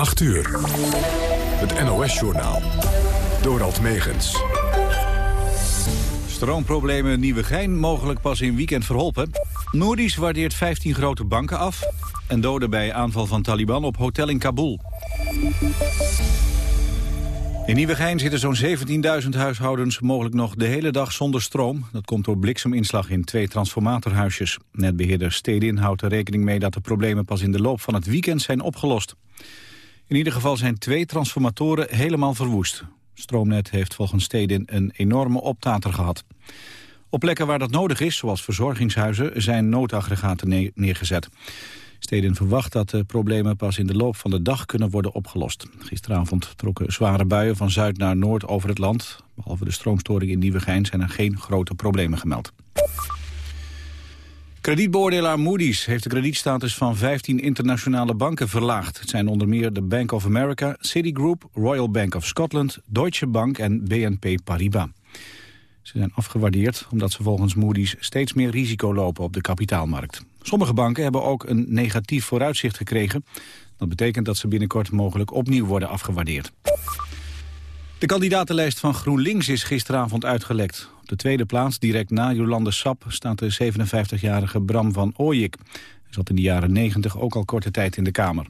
8 uur. Het NOS-journaal. Dorald Megens. Stroomproblemen Nieuwegein mogelijk pas in weekend verholpen. Moody's waardeert 15 grote banken af. En doden bij aanval van Taliban op hotel in Kabul. In Nieuwegein zitten zo'n 17.000 huishoudens mogelijk nog de hele dag zonder stroom. Dat komt door blikseminslag in twee transformatorhuisjes. Netbeheerder Stedin houdt er rekening mee dat de problemen pas in de loop van het weekend zijn opgelost. In ieder geval zijn twee transformatoren helemaal verwoest. Stroomnet heeft volgens Stedin een enorme optater gehad. Op plekken waar dat nodig is, zoals verzorgingshuizen, zijn noodaggregaten neergezet. Stedin verwacht dat de problemen pas in de loop van de dag kunnen worden opgelost. Gisteravond trokken zware buien van zuid naar noord over het land. Behalve de stroomstoring in Nieuwegein zijn er geen grote problemen gemeld. Kredietbeoordelaar Moody's heeft de kredietstatus van 15 internationale banken verlaagd. Het zijn onder meer de Bank of America, Citigroup, Royal Bank of Scotland, Deutsche Bank en BNP Paribas. Ze zijn afgewaardeerd omdat ze volgens Moody's steeds meer risico lopen op de kapitaalmarkt. Sommige banken hebben ook een negatief vooruitzicht gekregen. Dat betekent dat ze binnenkort mogelijk opnieuw worden afgewaardeerd. De kandidatenlijst van GroenLinks is gisteravond uitgelekt. De tweede plaats, direct na Jolande Sap, staat de 57-jarige Bram van Ooyik. Hij zat in de jaren 90 ook al korte tijd in de Kamer.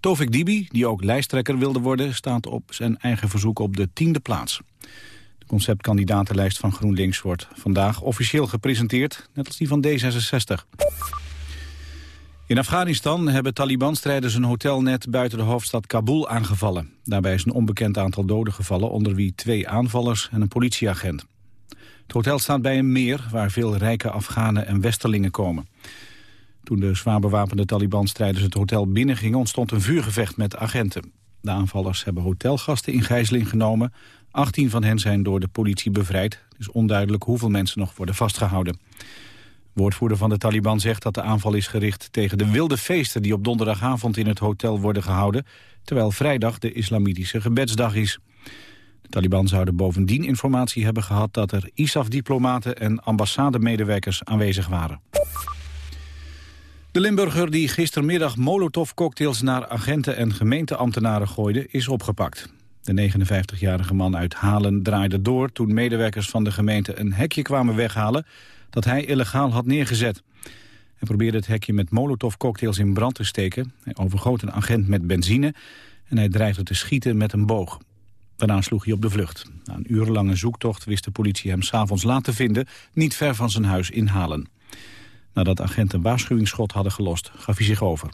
Tovik Dibi, die ook lijsttrekker wilde worden, staat op zijn eigen verzoek op de tiende plaats conceptkandidatenlijst van GroenLinks wordt vandaag officieel gepresenteerd, net als die van D66. In Afghanistan hebben Taliban-strijders een hotel net buiten de hoofdstad Kabul aangevallen. Daarbij is een onbekend aantal doden gevallen, onder wie twee aanvallers en een politieagent. Het hotel staat bij een meer waar veel rijke Afghanen en Westerlingen komen. Toen de zwaar bewapende Taliban-strijders het hotel binnengingen ontstond een vuurgevecht met agenten. De aanvallers hebben hotelgasten in gijzeling genomen. 18 van hen zijn door de politie bevrijd. Het is onduidelijk hoeveel mensen nog worden vastgehouden. Woordvoerder van de Taliban zegt dat de aanval is gericht tegen de wilde feesten die op donderdagavond in het hotel worden gehouden, terwijl vrijdag de islamitische gebedsdag is. De Taliban zouden bovendien informatie hebben gehad dat er ISAF-diplomaten en ambassademedewerkers aanwezig waren. De Limburger die gistermiddag molotovcocktails naar agenten en gemeenteambtenaren gooide is opgepakt. De 59-jarige man uit Halen draaide door toen medewerkers van de gemeente een hekje kwamen weghalen dat hij illegaal had neergezet. Hij probeerde het hekje met molotovcocktails in brand te steken. Hij overgoot een agent met benzine en hij dreigde te schieten met een boog. Daarna sloeg hij op de vlucht. Na een urenlange zoektocht wist de politie hem s'avonds laat te vinden... niet ver van zijn huis in Halen. Nadat agenten een waarschuwingsschot hadden gelost, gaf hij zich over.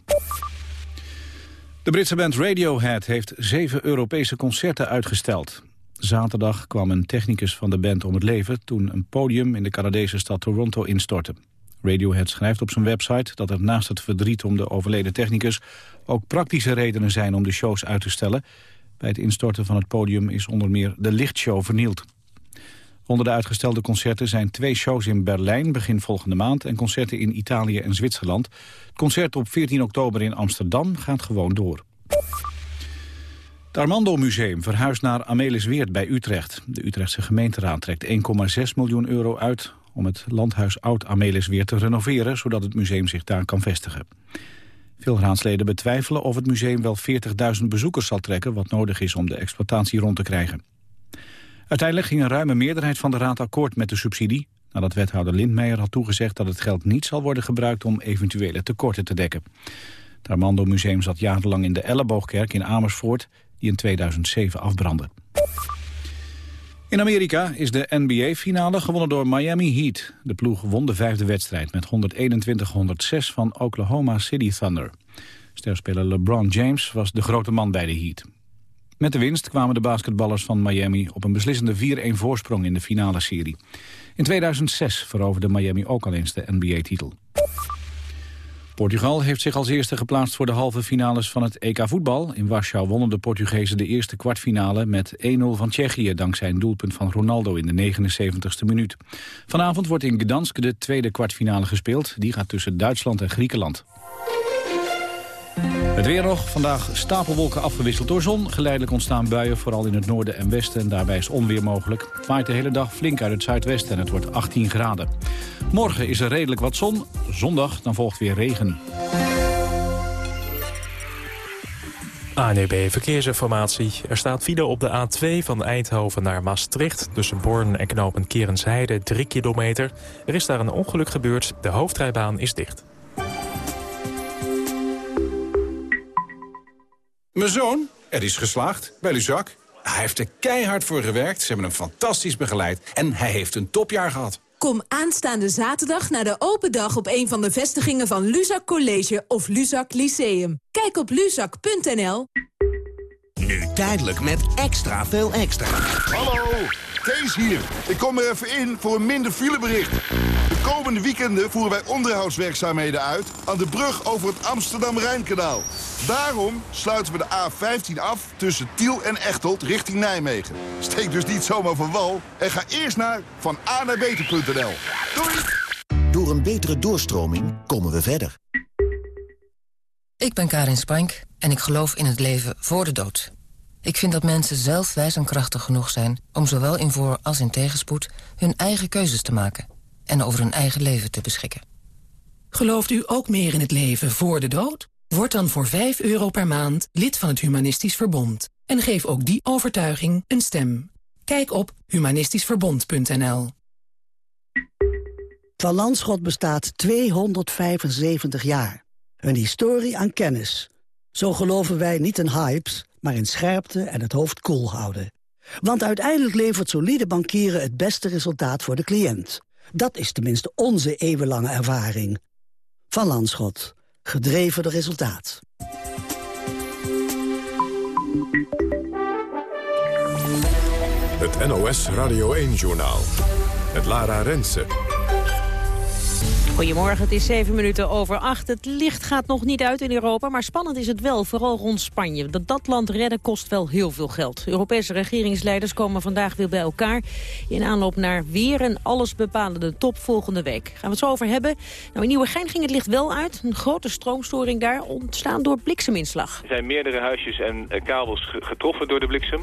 De Britse band Radiohead heeft zeven Europese concerten uitgesteld. Zaterdag kwam een technicus van de band om het leven... toen een podium in de Canadese stad Toronto instortte. Radiohead schrijft op zijn website dat er naast het verdriet om de overleden technicus... ook praktische redenen zijn om de shows uit te stellen. Bij het instorten van het podium is onder meer de lichtshow vernield. Onder de uitgestelde concerten zijn twee shows in Berlijn begin volgende maand... en concerten in Italië en Zwitserland. Het concert op 14 oktober in Amsterdam gaat gewoon door. Het Armando Museum verhuist naar Amelisweert bij Utrecht. De Utrechtse gemeenteraad trekt 1,6 miljoen euro uit... om het landhuis Oud Amelisweert te renoveren... zodat het museum zich daar kan vestigen. Veel raadsleden betwijfelen of het museum wel 40.000 bezoekers zal trekken... wat nodig is om de exploitatie rond te krijgen. Uiteindelijk ging een ruime meerderheid van de Raad akkoord met de subsidie... nadat wethouder Lindmeijer had toegezegd dat het geld niet zal worden gebruikt... om eventuele tekorten te dekken. Het Armando Museum zat jarenlang in de Elleboogkerk in Amersfoort... die in 2007 afbrandde. In Amerika is de NBA-finale gewonnen door Miami Heat. De ploeg won de vijfde wedstrijd met 121-106 van Oklahoma City Thunder. Sterspeler LeBron James was de grote man bij de Heat. Met de winst kwamen de basketballers van Miami op een beslissende 4-1 voorsprong in de finale serie. In 2006 veroverde Miami ook al eens de NBA-titel. Portugal heeft zich als eerste geplaatst voor de halve finales van het EK voetbal. In Warschau wonnen de Portugezen de eerste kwartfinale met 1-0 van Tsjechië... dankzij een doelpunt van Ronaldo in de 79ste minuut. Vanavond wordt in Gdansk de tweede kwartfinale gespeeld. Die gaat tussen Duitsland en Griekenland. Het weer nog. Vandaag stapelwolken afgewisseld door zon. Geleidelijk ontstaan buien, vooral in het noorden en westen. En daarbij is onweer mogelijk. Het waait de hele dag flink uit het zuidwesten en het wordt 18 graden. Morgen is er redelijk wat zon. Zondag dan volgt weer regen. ANEB Verkeersinformatie. Er staat file op de A2 van Eindhoven naar Maastricht... tussen Born en knopen Kerensheide, 3 kilometer. Er is daar een ongeluk gebeurd. De hoofdrijbaan is dicht. Mijn zoon, er is geslaagd bij Luzak. Hij heeft er keihard voor gewerkt, ze hebben hem fantastisch begeleid... en hij heeft een topjaar gehad. Kom aanstaande zaterdag naar de open dag op een van de vestigingen van Luzak College of Luzak Lyceum. Kijk op luzak.nl. Nu tijdelijk met extra veel extra. Hallo, Kees hier. Ik kom er even in voor een minder filebericht. De komende weekenden voeren wij onderhoudswerkzaamheden uit... aan de brug over het Amsterdam-Rijnkanaal. Daarom sluiten we de A15 af tussen Tiel en Echteld richting Nijmegen. Steek dus niet zomaar van wal en ga eerst naar van naar beter.nl. Doei! Door een betere doorstroming komen we verder. Ik ben Karin Spank en ik geloof in het leven voor de dood. Ik vind dat mensen zelf wijs en krachtig genoeg zijn... om zowel in voor- als in tegenspoed hun eigen keuzes te maken... en over hun eigen leven te beschikken. Gelooft u ook meer in het leven voor de dood? Word dan voor 5 euro per maand lid van het Humanistisch Verbond. En geef ook die overtuiging een stem. Kijk op humanistischverbond.nl Van Landschot bestaat 275 jaar. Een historie aan kennis. Zo geloven wij niet in hypes, maar in scherpte en het hoofd koel houden. Want uiteindelijk levert solide bankieren het beste resultaat voor de cliënt. Dat is tenminste onze eeuwenlange ervaring. Van Landschot. Gedreven door resultaat. Het NOS Radio 1-journaal. Het Lara Rensen. Goedemorgen, het is zeven minuten over acht. Het licht gaat nog niet uit in Europa, maar spannend is het wel, vooral rond Spanje. Dat dat land redden kost wel heel veel geld. Europese regeringsleiders komen vandaag weer bij elkaar... in aanloop naar weer een allesbepalende top volgende week. Gaan we het zo over hebben. Nou, in Nieuwegein ging het licht wel uit. Een grote stroomstoring daar, ontstaan door blikseminslag. Er zijn meerdere huisjes en eh, kabels getroffen door de bliksem.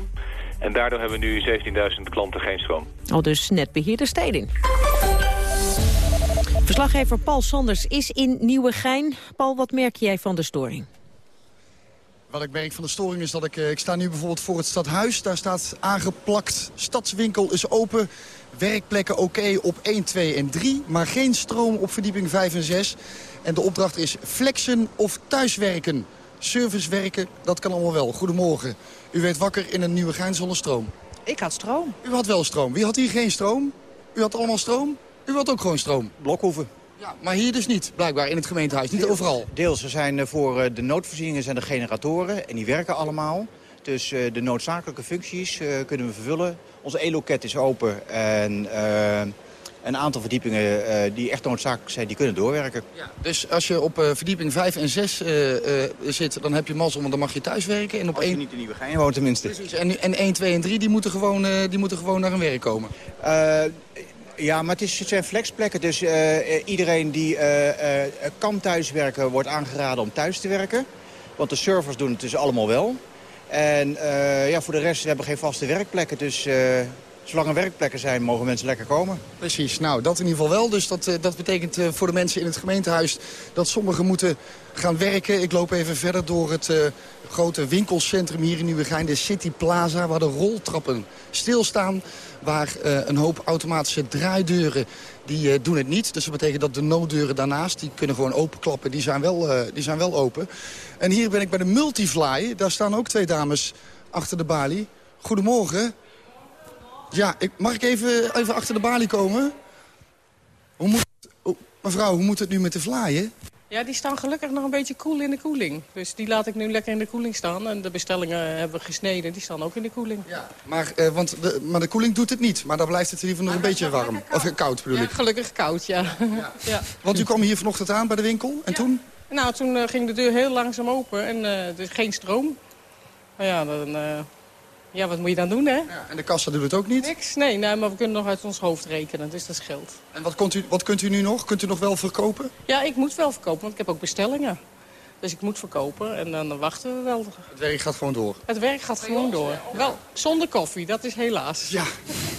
En daardoor hebben we nu 17.000 klanten geen stroom. Al dus netbeheerder Stedin. Verslaggever Paul Sanders is in Nieuwegein. Paul, wat merk jij van de storing? Wat ik merk van de storing is dat ik... Ik sta nu bijvoorbeeld voor het stadhuis. Daar staat aangeplakt. Stadswinkel is open. Werkplekken oké op 1, 2 en 3. Maar geen stroom op verdieping 5 en 6. En de opdracht is flexen of thuiswerken. Servicewerken, dat kan allemaal wel. Goedemorgen. U werd wakker in een nieuwe gein zonder stroom. Ik had stroom. U had wel stroom. Wie had hier geen stroom? U had allemaal stroom? U had ook gewoon stroom? Blokhoeven. Ja, maar hier dus niet, blijkbaar, in het gemeentehuis. Niet overal. Deels, er zijn voor de noodvoorzieningen zijn de generatoren en die werken allemaal. Dus de noodzakelijke functies kunnen we vervullen. Onze e-loket is open en een aantal verdiepingen die echt noodzakelijk zijn, die kunnen doorwerken. Ja, dus als je op verdieping 5 en 6 zit, dan heb je mazzel, want dan mag je thuis werken. En op als je 1... niet in nieuwe gein woont tenminste. Precies, en, en 1, 2 en 3, die moeten gewoon, die moeten gewoon naar hun werk komen. Ja, maar het, is, zijn flexplekken, dus uh, iedereen die uh, uh, kan thuiswerken wordt aangeraden om thuis te werken. Want de servers doen het dus allemaal wel. En ja, voor de rest hebben we geen vaste werkplekken, dus zolang er werkplekken zijn mogen mensen lekker komen. Precies, nou dat in ieder geval wel. Dus dat, dat betekent voor de mensen in het gemeentehuis dat sommigen moeten gaan werken. Ik loop even verder door het grote winkelcentrum hier in Nieuwegein, de City Plaza, waar de roltrappen stilstaan waar uh, een hoop automatische draaideuren, die uh, doen het niet. Dus dat betekent dat de nooddeuren daarnaast, die kunnen gewoon openklappen, die zijn, wel, uh, die zijn wel open. En hier ben ik bij de Multifly, daar staan ook twee dames achter de balie. Goedemorgen. Ja, ik, mag ik even, even achter de balie komen? Hoe moet, oh, mevrouw, hoe moet het nu met de vlaaien? Ja, die staan gelukkig nog een beetje koel in de koeling. Dus die laat ik nu lekker in de koeling staan. En de bestellingen hebben we gesneden, die staan ook in de koeling. Ja, maar, uh, want de, maar de koeling doet het niet. Maar dan blijft het in ieder geval nog een beetje warm. Of koud bedoel ja, ik. gelukkig koud, ja. ja. ja. Want u kwam hier vanochtend aan bij de winkel. En toen? Nou, toen uh, ging de deur heel langzaam open. En uh, er is geen stroom. Nou ja, dan... Ja, wat moet je dan doen, hè? Ja, en de kassa doet het ook niet? Niks, nee, nee, maar we kunnen nog uit ons hoofd rekenen, dus dat scheelt. En wat, kunt u, wat kunt u nu nog? Kunt u nog wel verkopen? Ja, ik moet wel verkopen, want ik heb ook bestellingen. Dus ik moet verkopen en dan wachten we wel. Het werk gaat gewoon door? Het werk gaat gewoon door. Wel, zonder koffie, dat is helaas. Ja,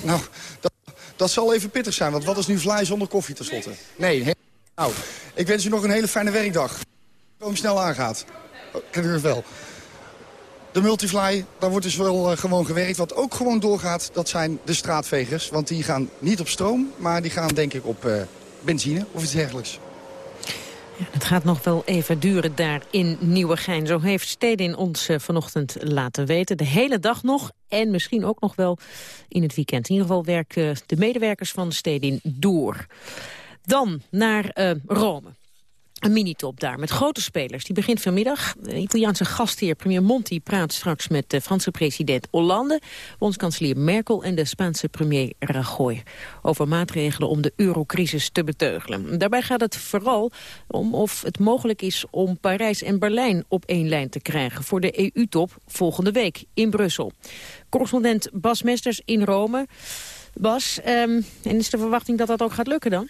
nou, dat, dat zal even pittig zijn, want wat is nu vlaai zonder koffie tenslotte? Nee, he nou, ik wens u nog een hele fijne werkdag. Kom snel aangaat. Oh, ken u het wel. De Multifly, daar wordt dus wel eh, gewoon gewerkt. Wat ook gewoon doorgaat, dat zijn de straatvegers. Want die gaan niet op stroom, maar die gaan denk ik op uh, benzine of iets dergelijks. Het gaat nog wel even duren daar in Nieuwegein. Zo heeft Stedin ons uh, vanochtend laten weten. De hele dag nog en misschien ook nog wel in het weekend. In ieder geval werken de medewerkers van Stedin door. Dan naar Rome. Een minitop daar met grote spelers. Die begint vanmiddag. De Italiaanse gastheer premier Monti praat straks met de Franse president Hollande, bondskanselier Merkel en de Spaanse premier Rajoy over maatregelen om de eurocrisis te beteugelen. Daarbij gaat het vooral om of het mogelijk is om Parijs en Berlijn op één lijn te krijgen voor de EU-top volgende week in Brussel. Correspondent Bas Mesters in Rome. Bas, um, en is de verwachting dat dat ook gaat lukken dan?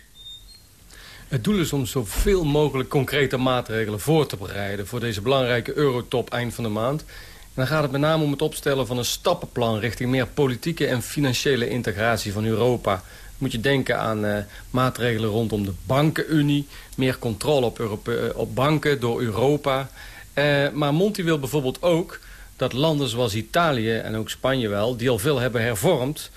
Het doel is om zoveel mogelijk concrete maatregelen voor te bereiden... voor deze belangrijke eurotop eind van de maand. En dan gaat het met name om het opstellen van een stappenplan... richting meer politieke en financiële integratie van Europa. Moet je denken aan uh, maatregelen rondom de bankenunie... meer controle op, eh, op banken door Europa. Uh, maar Monti wil bijvoorbeeld ook dat landen zoals Italië en ook Spanje wel... die al veel hebben hervormd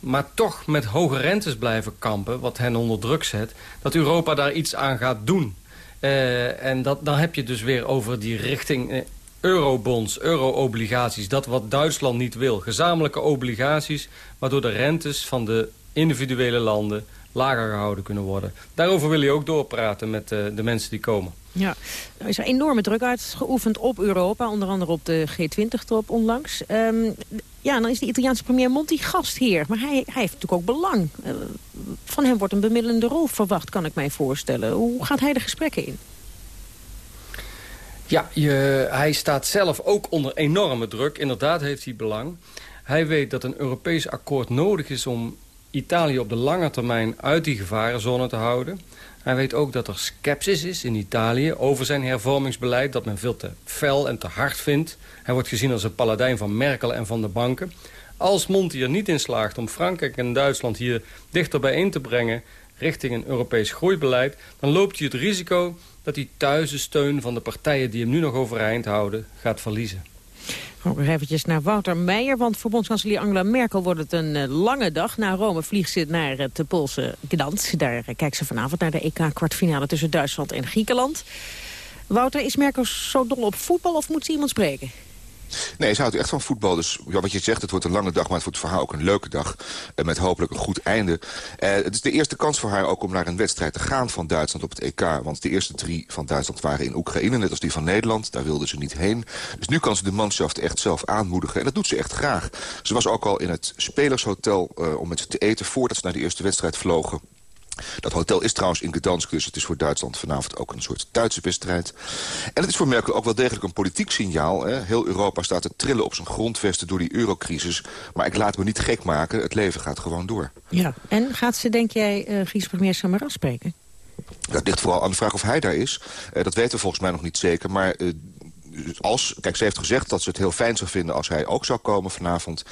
maar toch met hoge rentes blijven kampen... wat hen onder druk zet, dat Europa daar iets aan gaat doen. Uh, en dat, dan heb je dus weer over die richting uh, eurobonds, euro-obligaties... dat wat Duitsland niet wil. Gezamenlijke obligaties, waardoor de rentes van de individuele landen lager gehouden kunnen worden. Daarover wil je ook doorpraten met uh, de mensen die komen. Ja, er is er enorme druk uitgeoefend op Europa, onder andere op de G20-top onlangs. Um, ja, dan is de Italiaanse premier Monti gastheer. Maar hij, hij heeft natuurlijk ook belang. Uh, van hem wordt een bemiddelende rol verwacht, kan ik mij voorstellen. Hoe gaat hij de gesprekken in? Ja, je, hij staat zelf ook onder enorme druk. Inderdaad heeft hij belang. Hij weet dat een Europees akkoord nodig is om Italië op de lange termijn uit die gevarenzone te houden. Hij weet ook dat er sceptisch is in Italië over zijn hervormingsbeleid... dat men veel te fel en te hard vindt. Hij wordt gezien als een paladijn van Merkel en van de banken. Als Monti er niet in slaagt om Frankrijk en Duitsland hier dichter bijeen te brengen... richting een Europees groeibeleid... dan loopt hij het risico dat hij thuis de steun van de partijen die hem nu nog overeind houden gaat verliezen. Ook nog eventjes naar Wouter Meijer, want voor bondskanselier Angela Merkel wordt het een uh, lange dag. Na Rome vliegt ze naar de Poolse Gdansk. Daar uh, kijkt ze vanavond naar de EK-kwartfinale tussen Duitsland en Griekenland. Wouter, is Merkel zo dol op voetbal of moet ze iemand spreken? Nee, ze houdt echt van voetbal. Dus ja, wat je zegt, het wordt een lange dag, maar het wordt voor haar ook een leuke dag. Uh, met hopelijk een goed einde. Uh, het is de eerste kans voor haar ook om naar een wedstrijd te gaan van Duitsland op het EK. Want de eerste drie van Duitsland waren in Oekraïne, net als die van Nederland. Daar wilde ze niet heen. Dus nu kan ze de manschaft echt zelf aanmoedigen. En dat doet ze echt graag. Ze was ook al in het Spelershotel uh, om met ze te eten voordat ze naar de eerste wedstrijd vlogen. Dat hotel is trouwens in Gdansk, dus het is voor Duitsland vanavond ook een soort Duitse wedstrijd. En het is voor Merkel ook wel degelijk een politiek signaal. Hè. Heel Europa staat te trillen op zijn grondvesten door die eurocrisis. Maar ik laat me niet gek maken, het leven gaat gewoon door. Ja, en gaat ze, denk jij, uh, Griekse premier Samaras spreken? Dat ligt vooral aan de vraag of hij daar is. Uh, dat weten we volgens mij nog niet zeker. Maar uh, als, kijk, ze heeft gezegd dat ze het heel fijn zou vinden als hij ook zou komen vanavond.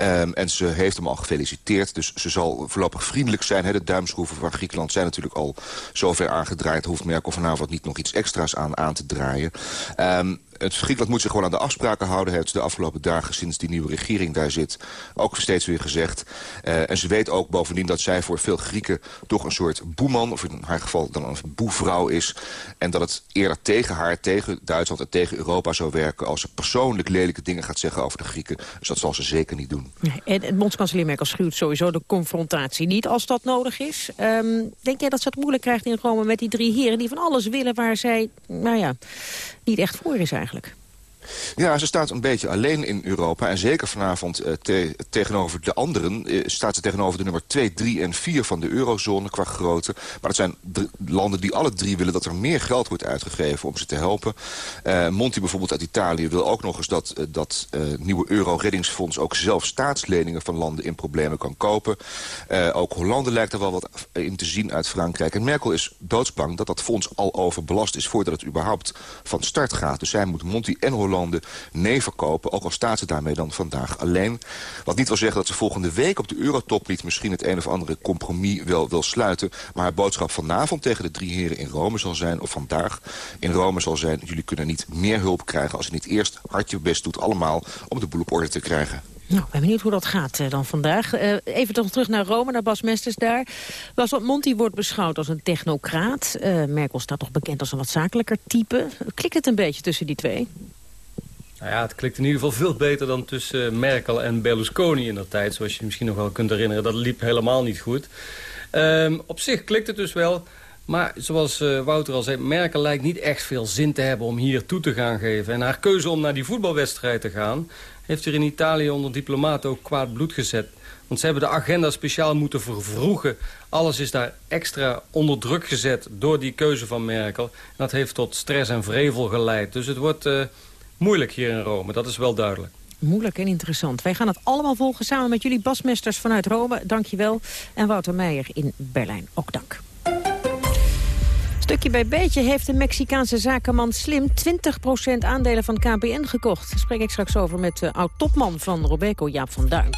Um, en ze heeft hem al gefeliciteerd. Dus ze zal voorlopig vriendelijk zijn. Hè. De duimschroeven van Griekenland zijn natuurlijk al zover aangedraaid. Hoeft Merkel vanavond niet nog iets extra's aan aan te draaien. Um, het Griekenland moet zich gewoon aan de afspraken houden. Heeft de afgelopen dagen sinds die nieuwe regering daar zit ook steeds weer gezegd. Uh, en ze weet ook bovendien dat zij voor veel Grieken toch een soort boeman... of in haar geval dan een boevrouw is. En dat het eerder tegen haar, tegen Duitsland en tegen Europa zou werken... als ze persoonlijk lelijke dingen gaat zeggen over de Grieken. Dus dat zal ze zeker niet doen. En, en bondskanselier Merkel schuwt sowieso de confrontatie niet als dat nodig is. Um, denk jij dat ze het moeilijk krijgt in Rome met die drie heren... die van alles willen waar zij, nou ja, niet echt voor is eigenlijk? eigenlijk. Ja, ze staat een beetje alleen in Europa. En zeker vanavond te tegenover de anderen uh, staat ze tegenover de nummer 2, 3 en 4 van de eurozone qua grootte. Maar dat zijn landen die alle drie willen dat er meer geld wordt uitgegeven om ze te helpen. Uh, Monti bijvoorbeeld uit Italië wil ook nog eens dat dat nieuwe euro-reddingsfonds ook zelf staatsleningen van landen in problemen kan kopen. ook Hollande lijkt er wel wat in te zien uit Frankrijk. En Merkel is doodsbang dat dat fonds al overbelast is voordat het überhaupt van start gaat. Dus zij moet Monti en Hollande nee verkopen. Ook al staat ze daarmee dan vandaag alleen. Wat niet wil zeggen dat ze volgende week op de Eurotop niet misschien het een of andere compromis wel wil sluiten. Maar haar boodschap vanavond tegen de drie heren in Rome zal zijn, of vandaag in Rome zal zijn... jullie kunnen niet meer hulp krijgen als je niet eerst hard je best doet allemaal om de boel op orde te krijgen. Nou, ik ben benieuwd hoe dat gaat uh, dan vandaag. Uh, even toch terug naar Rome, naar Bas Mesters daar. Bas, Monti wordt beschouwd als een technocraat. Uh, Merkel staat toch bekend als een wat zakelijker type. Klikt het een beetje tussen die twee? Nou ja, het klikt in ieder geval veel beter dan tussen Merkel en Berlusconi in de tijd. Zoals je, misschien nog wel kunt herinneren. Dat liep helemaal niet goed. Um, op zich klikt het dus wel. Maar zoals uh, Wouter al zei, Merkel lijkt niet echt veel zin te hebben om hier toe te gaan geven. En haar keuze om naar die voetbalwedstrijd te gaan... heeft er in Italië onder diplomaten ook kwaad bloed gezet. Want ze hebben de agenda speciaal moeten vervroegen. Alles is daar extra onder druk gezet door die keuze van Merkel. En dat heeft tot stress en vrevel geleid. Dus het wordt uh, moeilijk hier in Rome, dat is wel duidelijk. Moeilijk en interessant. Wij gaan het allemaal volgen samen met jullie basmesters vanuit Rome. Dank je wel. En Wouter Meijer in Berlijn. Ook dank. Stukje bij beetje heeft de Mexicaanse zakenman Slim 20% aandelen van KPN gekocht. Daar spreek ik straks over met de oud-topman van Robeco, Jaap van Duin.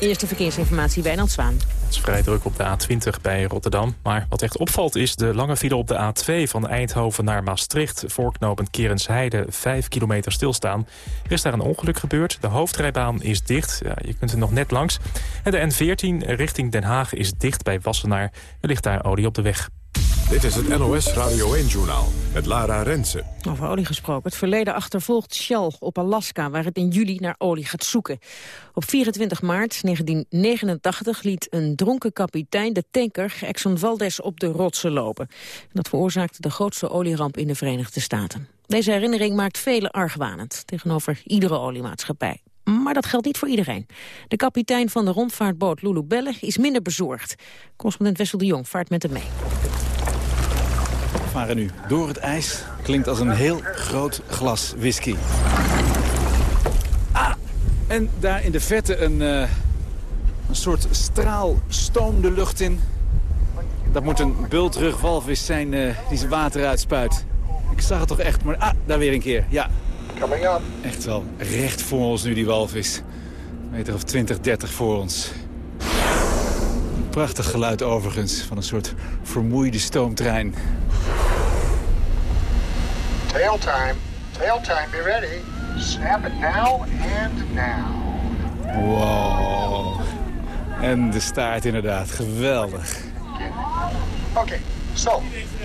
Eerste verkeersinformatie, Wijnand Zwaan. Het is vrij druk op de A20 bij Rotterdam. Maar wat echt opvalt is de lange file op de A2 van Eindhoven naar Maastricht. Voorknopend Kerensheide, 5 kilometer stilstaan. Er is daar een ongeluk gebeurd. De hoofdrijbaan is dicht. Ja, je kunt er nog net langs. En de N14 richting Den Haag is dicht bij Wassenaar. Er ligt daar olie op de weg. Dit is het NOS Radio 1-journaal met Lara Rensen. Over olie gesproken. Het verleden achtervolgt Shell op Alaska... waar het in juli naar olie gaat zoeken. Op 24 maart 1989 liet een dronken kapitein de tanker Exxon Valdez op de rotsen lopen. Dat veroorzaakte de grootste olieramp in de Verenigde Staten. Deze herinnering maakt velen argwanend tegenover iedere oliemaatschappij. Maar dat geldt niet voor iedereen. De kapitein van de rondvaartboot Lulu Belle is minder bezorgd. Correspondent Wessel de Jong vaart met hem mee varen nu door het ijs. Klinkt als een heel groot glas whisky. Ah, en daar in de vette een, uh, een soort straal stoom de lucht in. Dat moet een bultrugwalvis zijn uh, die zijn water uitspuit. Ik zag het toch echt, maar ah, daar weer een keer. Ja. Echt wel recht voor ons nu die walvis. Een meter of 20, 30 voor ons. Prachtig geluid overigens van een soort vermoeide stoomtrein. Tail time. Tail time, be ready. Snap it now and now. Wow. En de staart inderdaad, geweldig. Oké, okay, so,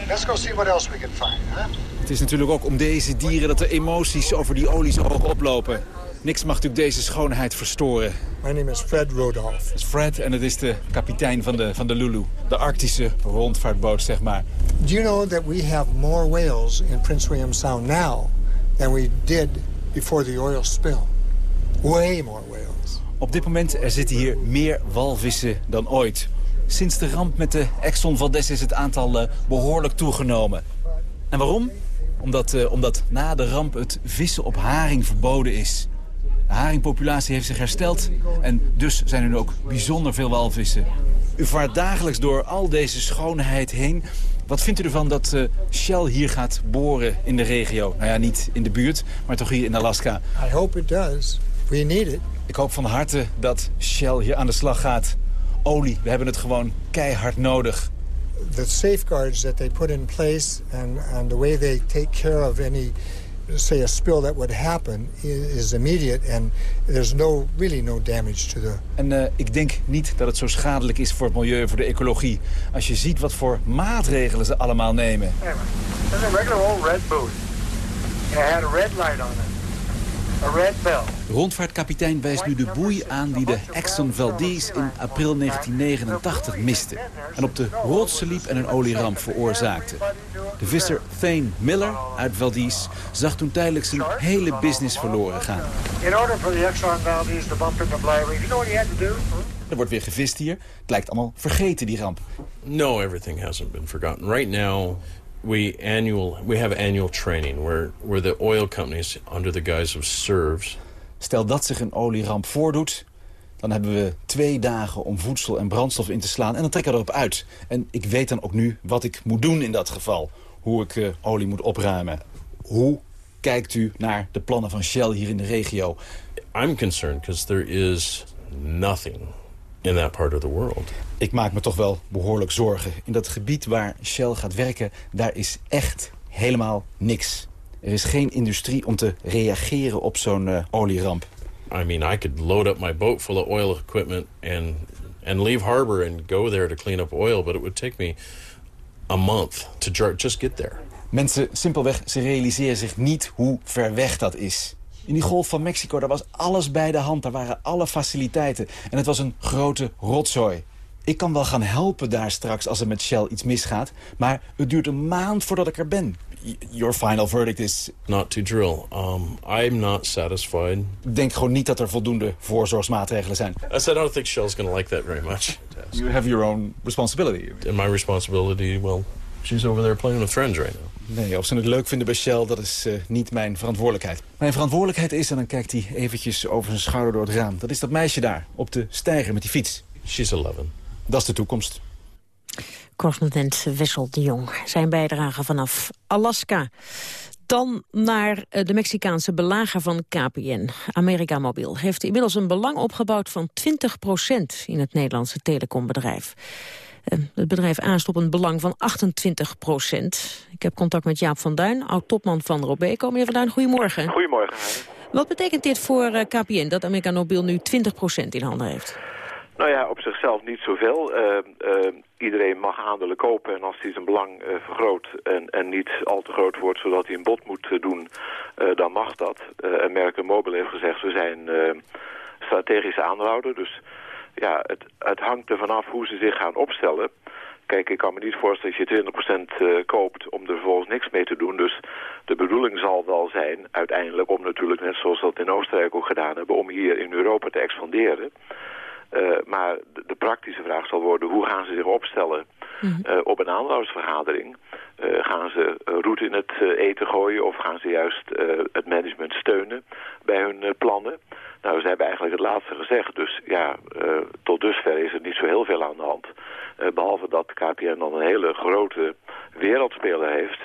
let's go see what else we can find, huh? Het is natuurlijk ook om deze dieren dat de emoties over die olie zo hoog oplopen. Niks mag natuurlijk deze schoonheid verstoren. My name is Fred Rodolph. Het is Fred en het is de kapitein van de, van de Lulu. De Arctische rondvaartboot, zeg maar. Do you know that we have more whales in Prince William Sound now... than we did before the oil spill? Way more whales. Op dit moment er zitten hier meer walvissen dan ooit. Sinds de ramp met de Exxon Valdez is het aantal uh, behoorlijk toegenomen. En waarom? Omdat, uh, omdat na de ramp het vissen op haring verboden is. De haringpopulatie heeft zich hersteld en dus zijn er nu ook bijzonder veel walvissen. U vaart dagelijks door al deze schoonheid heen. Wat vindt u ervan dat uh, Shell hier gaat boren in de regio? Nou ja, niet in de buurt, maar toch hier in Alaska. I hope it does. We need it. Ik hoop van harte dat Shell hier aan de slag gaat. Olie, we hebben het gewoon keihard nodig. The safeguards that they put in place and, and the way they take care of any say a spill that would happen is immediate and there's no really no damage to the. En uh, ik denk niet dat het zo schadelijk is voor het milieu, voor de ecologie. Als je ziet wat voor maatregelen ze allemaal nemen. This is a regular old red boat. It had a red light on it. De rondvaartkapitein wijst nu de boei aan die de Exxon Valdez in april 1989 miste. En op de rotsen liep en een olieramp veroorzaakte. De visser Thane Miller uit Valdez zag toen tijdelijk zijn hele business verloren gaan. In order for the Exxon Valdez to bump into Blair you know what he had to do? Er wordt weer gevist hier. Het lijkt allemaal vergeten, die ramp. No, everything hasn't been forgotten. Right now, we annual we have annual training where where the oil companies under the guise of serves. Stel dat zich een olieramp voordoet, dan hebben we twee dagen om voedsel en brandstof in te slaan en dan trekken we erop uit. En ik weet dan ook nu wat ik moet doen in dat geval. Hoe ik uh, olie moet opruimen. Hoe? kijkt u naar de plannen van Shell hier in de regio? I'm concerned because there is nothing in that part of the world. Ik maak me toch wel behoorlijk zorgen. In dat gebied waar Shell gaat werken, daar is echt helemaal niks. Er is geen industrie om te reageren op zo'n uh, olieramp. I mean, I could load up my boat full of oil equipment and and leave harbor and go there to clean up oil, but it would take me a month to just get there. Mensen simpelweg, ze realiseren zich niet hoe ver weg dat is. In die golf van Mexico, daar was alles bij de hand. Daar waren alle faciliteiten. En het was een grote rotzooi. Ik kan wel gaan helpen daar straks als er met Shell iets misgaat. Maar het duurt een maand voordat ik er ben. Your final verdict is... Not to drill. Um, I'm not satisfied. Ik denk gewoon niet dat er voldoende voorzorgsmaatregelen zijn. I said I don't think Shell's going to like that very much. You have your own responsibility. And my responsibility, well, she's over there playing with friends right now. Nee, of ze het leuk vinden bij Shell, dat is uh, niet mijn verantwoordelijkheid. Mijn verantwoordelijkheid is, en dan kijkt hij eventjes over zijn schouder door het raam... dat is dat meisje daar, op de steiger met die fiets. She's 11. Dat is de toekomst. Correspondent Wessel de Jong. Zijn bijdrage vanaf Alaska. Dan naar eh, de Mexicaanse belager van KPN. America Mobiel heeft inmiddels een belang opgebouwd van 20% in het Nederlandse telecombedrijf. Eh, het bedrijf aanst op een belang van 28% Ik heb contact met Jaap van Duin, oud-topman van Robeco. Meneer van Duin, goedemorgen. Goedemorgen. Wat betekent dit voor eh, KPN dat America Mobiel nu 20% in handen heeft? Nou ja, op zichzelf niet zoveel. Uh, uh, iedereen mag aandelen kopen en als hij zijn belang uh, vergroot en, en niet al te groot wordt zodat hij een bod moet doen, dan mag dat. en Merken Mobile heeft gezegd, we zijn strategische aandeelhouder, dus ja, het, het hangt er vanaf hoe ze zich gaan opstellen. Kijk, ik kan me niet voorstellen dat je 20% koopt om er vervolgens niks mee te doen. Dus de bedoeling zal wel zijn, uiteindelijk, om natuurlijk, net zoals dat in Oostenrijk ook gedaan hebben, om hier in Europa te expanderen. Uh, maar de, de, praktische vraag zal worden, hoe gaan ze zich opstellen uh, op een aandeelhoudersvergadering? Uh, gaan ze roet in het eten gooien of gaan ze juist het management steunen bij hun plannen? Nou, ze hebben eigenlijk het laatste gezegd, dus ja, tot dusver is er niet zo heel veel aan de hand. behalve dat KPN dan een hele grote wereldspeler heeft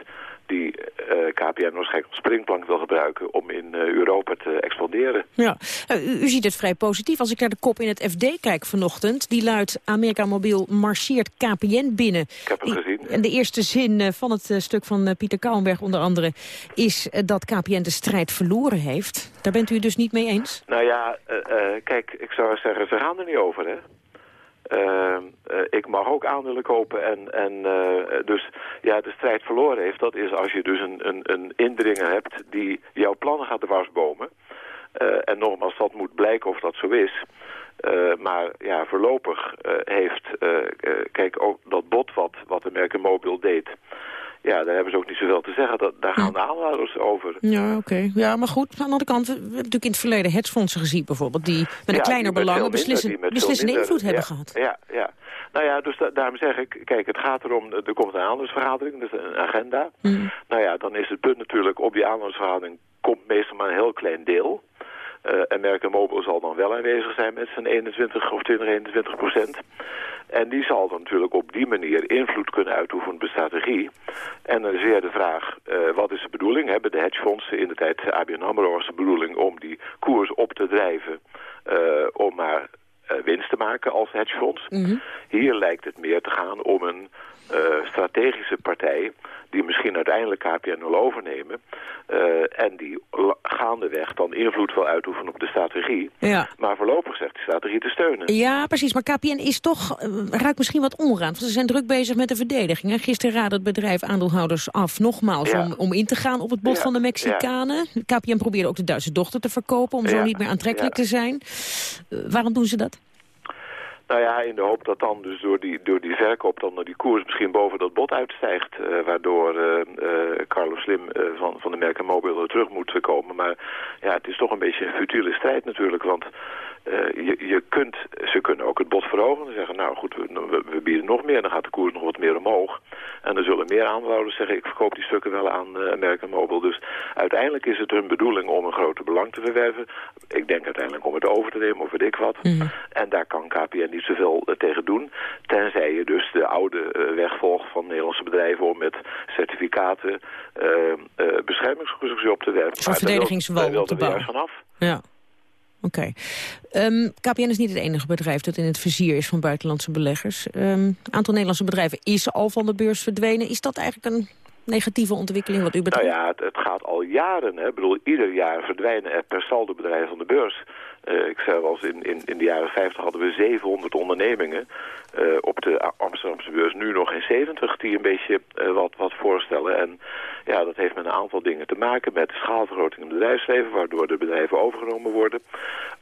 die uh, KPN waarschijnlijk als springplank wil gebruiken om in uh, Europa te expanderen. Ja, uh, u, u, ziet het vrij positief. Als ik naar de kop in het FD kijk vanochtend, die luidt Amerika Mobiel marcheert KPN binnen. Ik heb hem gezien. En de eerste zin van het stuk van Pieter Kouwenberg onder andere is dat KPN de strijd verloren heeft. Daar bent u het dus niet mee eens? Nou ja, kijk, ik zou zeggen, ze gaan er niet over, hè. Uh, ik mag ook aandelen kopen en, en uh, dus ja, de strijd verloren heeft. Dat is als je dus een, een, een indringer hebt die jouw plannen gaat dwarsbomen. Uh, en nogmaals, dat moet blijken of dat zo is. maar ja, voorlopig heeft, kijk ook dat bot wat, wat de merken Mobil deed ja, daar hebben ze ook niet zoveel te zeggen. Dat, daar gaan de aanhouders over. Ja, oké. Ja, maar goed, aan de andere kant, we hebben natuurlijk in het verleden hedgefondsen gezien bijvoorbeeld, die met een kleiner belang beslissende invloed hebben gehad. Ja, ja. Nou ja, dus daarom zeg ik, kijk, het gaat erom, er komt een aandeelsvergadering, dus een agenda. Mm. Nou ja, dan is het punt natuurlijk, op die aandeelsvergadering komt meestal maar een heel klein deel. En Merken Mobile zal dan wel aanwezig zijn met zijn 21 of 20, 21 procent. En die zal dan natuurlijk op die manier invloed kunnen uitoefenen op de strategie. En dan is weer de vraag, uh, wat is de bedoeling? Hebben de hedgefondsen in de tijd ABN AMRO was de bedoeling om die koers op te drijven... Uh, om maar winst te maken als hedgefonds. Mm -hmm. Hier lijkt het meer te gaan om een strategische partij die misschien uiteindelijk KPN wil overnemen. Uh, en die gaandeweg dan invloed wil uitoefenen op de strategie. Ja. Maar voorlopig zegt die strategie te steunen. Ja, precies. Maar KPN is toch, uh, ruikt misschien wat onraad. Want ze zijn druk bezig met de verdediging. En gisteren raadde het bedrijf aandeelhouders af, nogmaals, ja. om, om in te gaan op het bod ja. van de Mexicanen. KPN probeerde ook de Duitse dochter te verkopen, om zo niet meer aantrekkelijk te zijn. Waarom doen ze dat? Nou ja, in de hoop dat dan dus door die, door die verkoop dan die koers misschien boven dat bod uitstijgt. Uh, waardoor uh, uh, Carlos Slim van, van de merken Mobile terug moet komen. Maar ja, het is toch een beetje een futiele strijd natuurlijk, want je, je kunt, ze kunnen ook het bod verhogen en zeggen, nou goed, we, we, bieden nog meer, dan gaat de koers nog wat meer omhoog. En er zullen meer aandeelhouders zeggen, ik verkoop die stukken wel aan uh, American Mobile. Dus uiteindelijk is het hun bedoeling om een grote belang te verwerven. Ik denk uiteindelijk om het over te nemen of weet ik wat. Mm. En daar kan KPN niet zoveel uh, tegen doen. Tenzij je dus de oude weg volgt van Nederlandse bedrijven om met certificaten beschermingsverzoekjes op te werpen. Een verdedigingswal op te bouwen. vanaf. Ja. Oké. Um, KPN is niet het enige bedrijf dat in het vizier is van buitenlandse beleggers. Een um, aantal Nederlandse bedrijven is al van de beurs verdwenen. Is dat eigenlijk een negatieve ontwikkeling wat u betreft? Nou ja, het, het gaat al jaren. Hè. Ik bedoel, ieder jaar verdwijnen er per saldo bedrijven van de beurs. Uh, ik zei wel in, in, in de jaren 50 hadden we 700 ondernemingen. Uh, op de Amsterdamse beurs nu nog geen 70 die een beetje uh, wat, wat voorstellen. En ja, dat heeft met een aantal dingen te maken met schaalvergroting in het bedrijfsleven, waardoor de bedrijven overgenomen worden.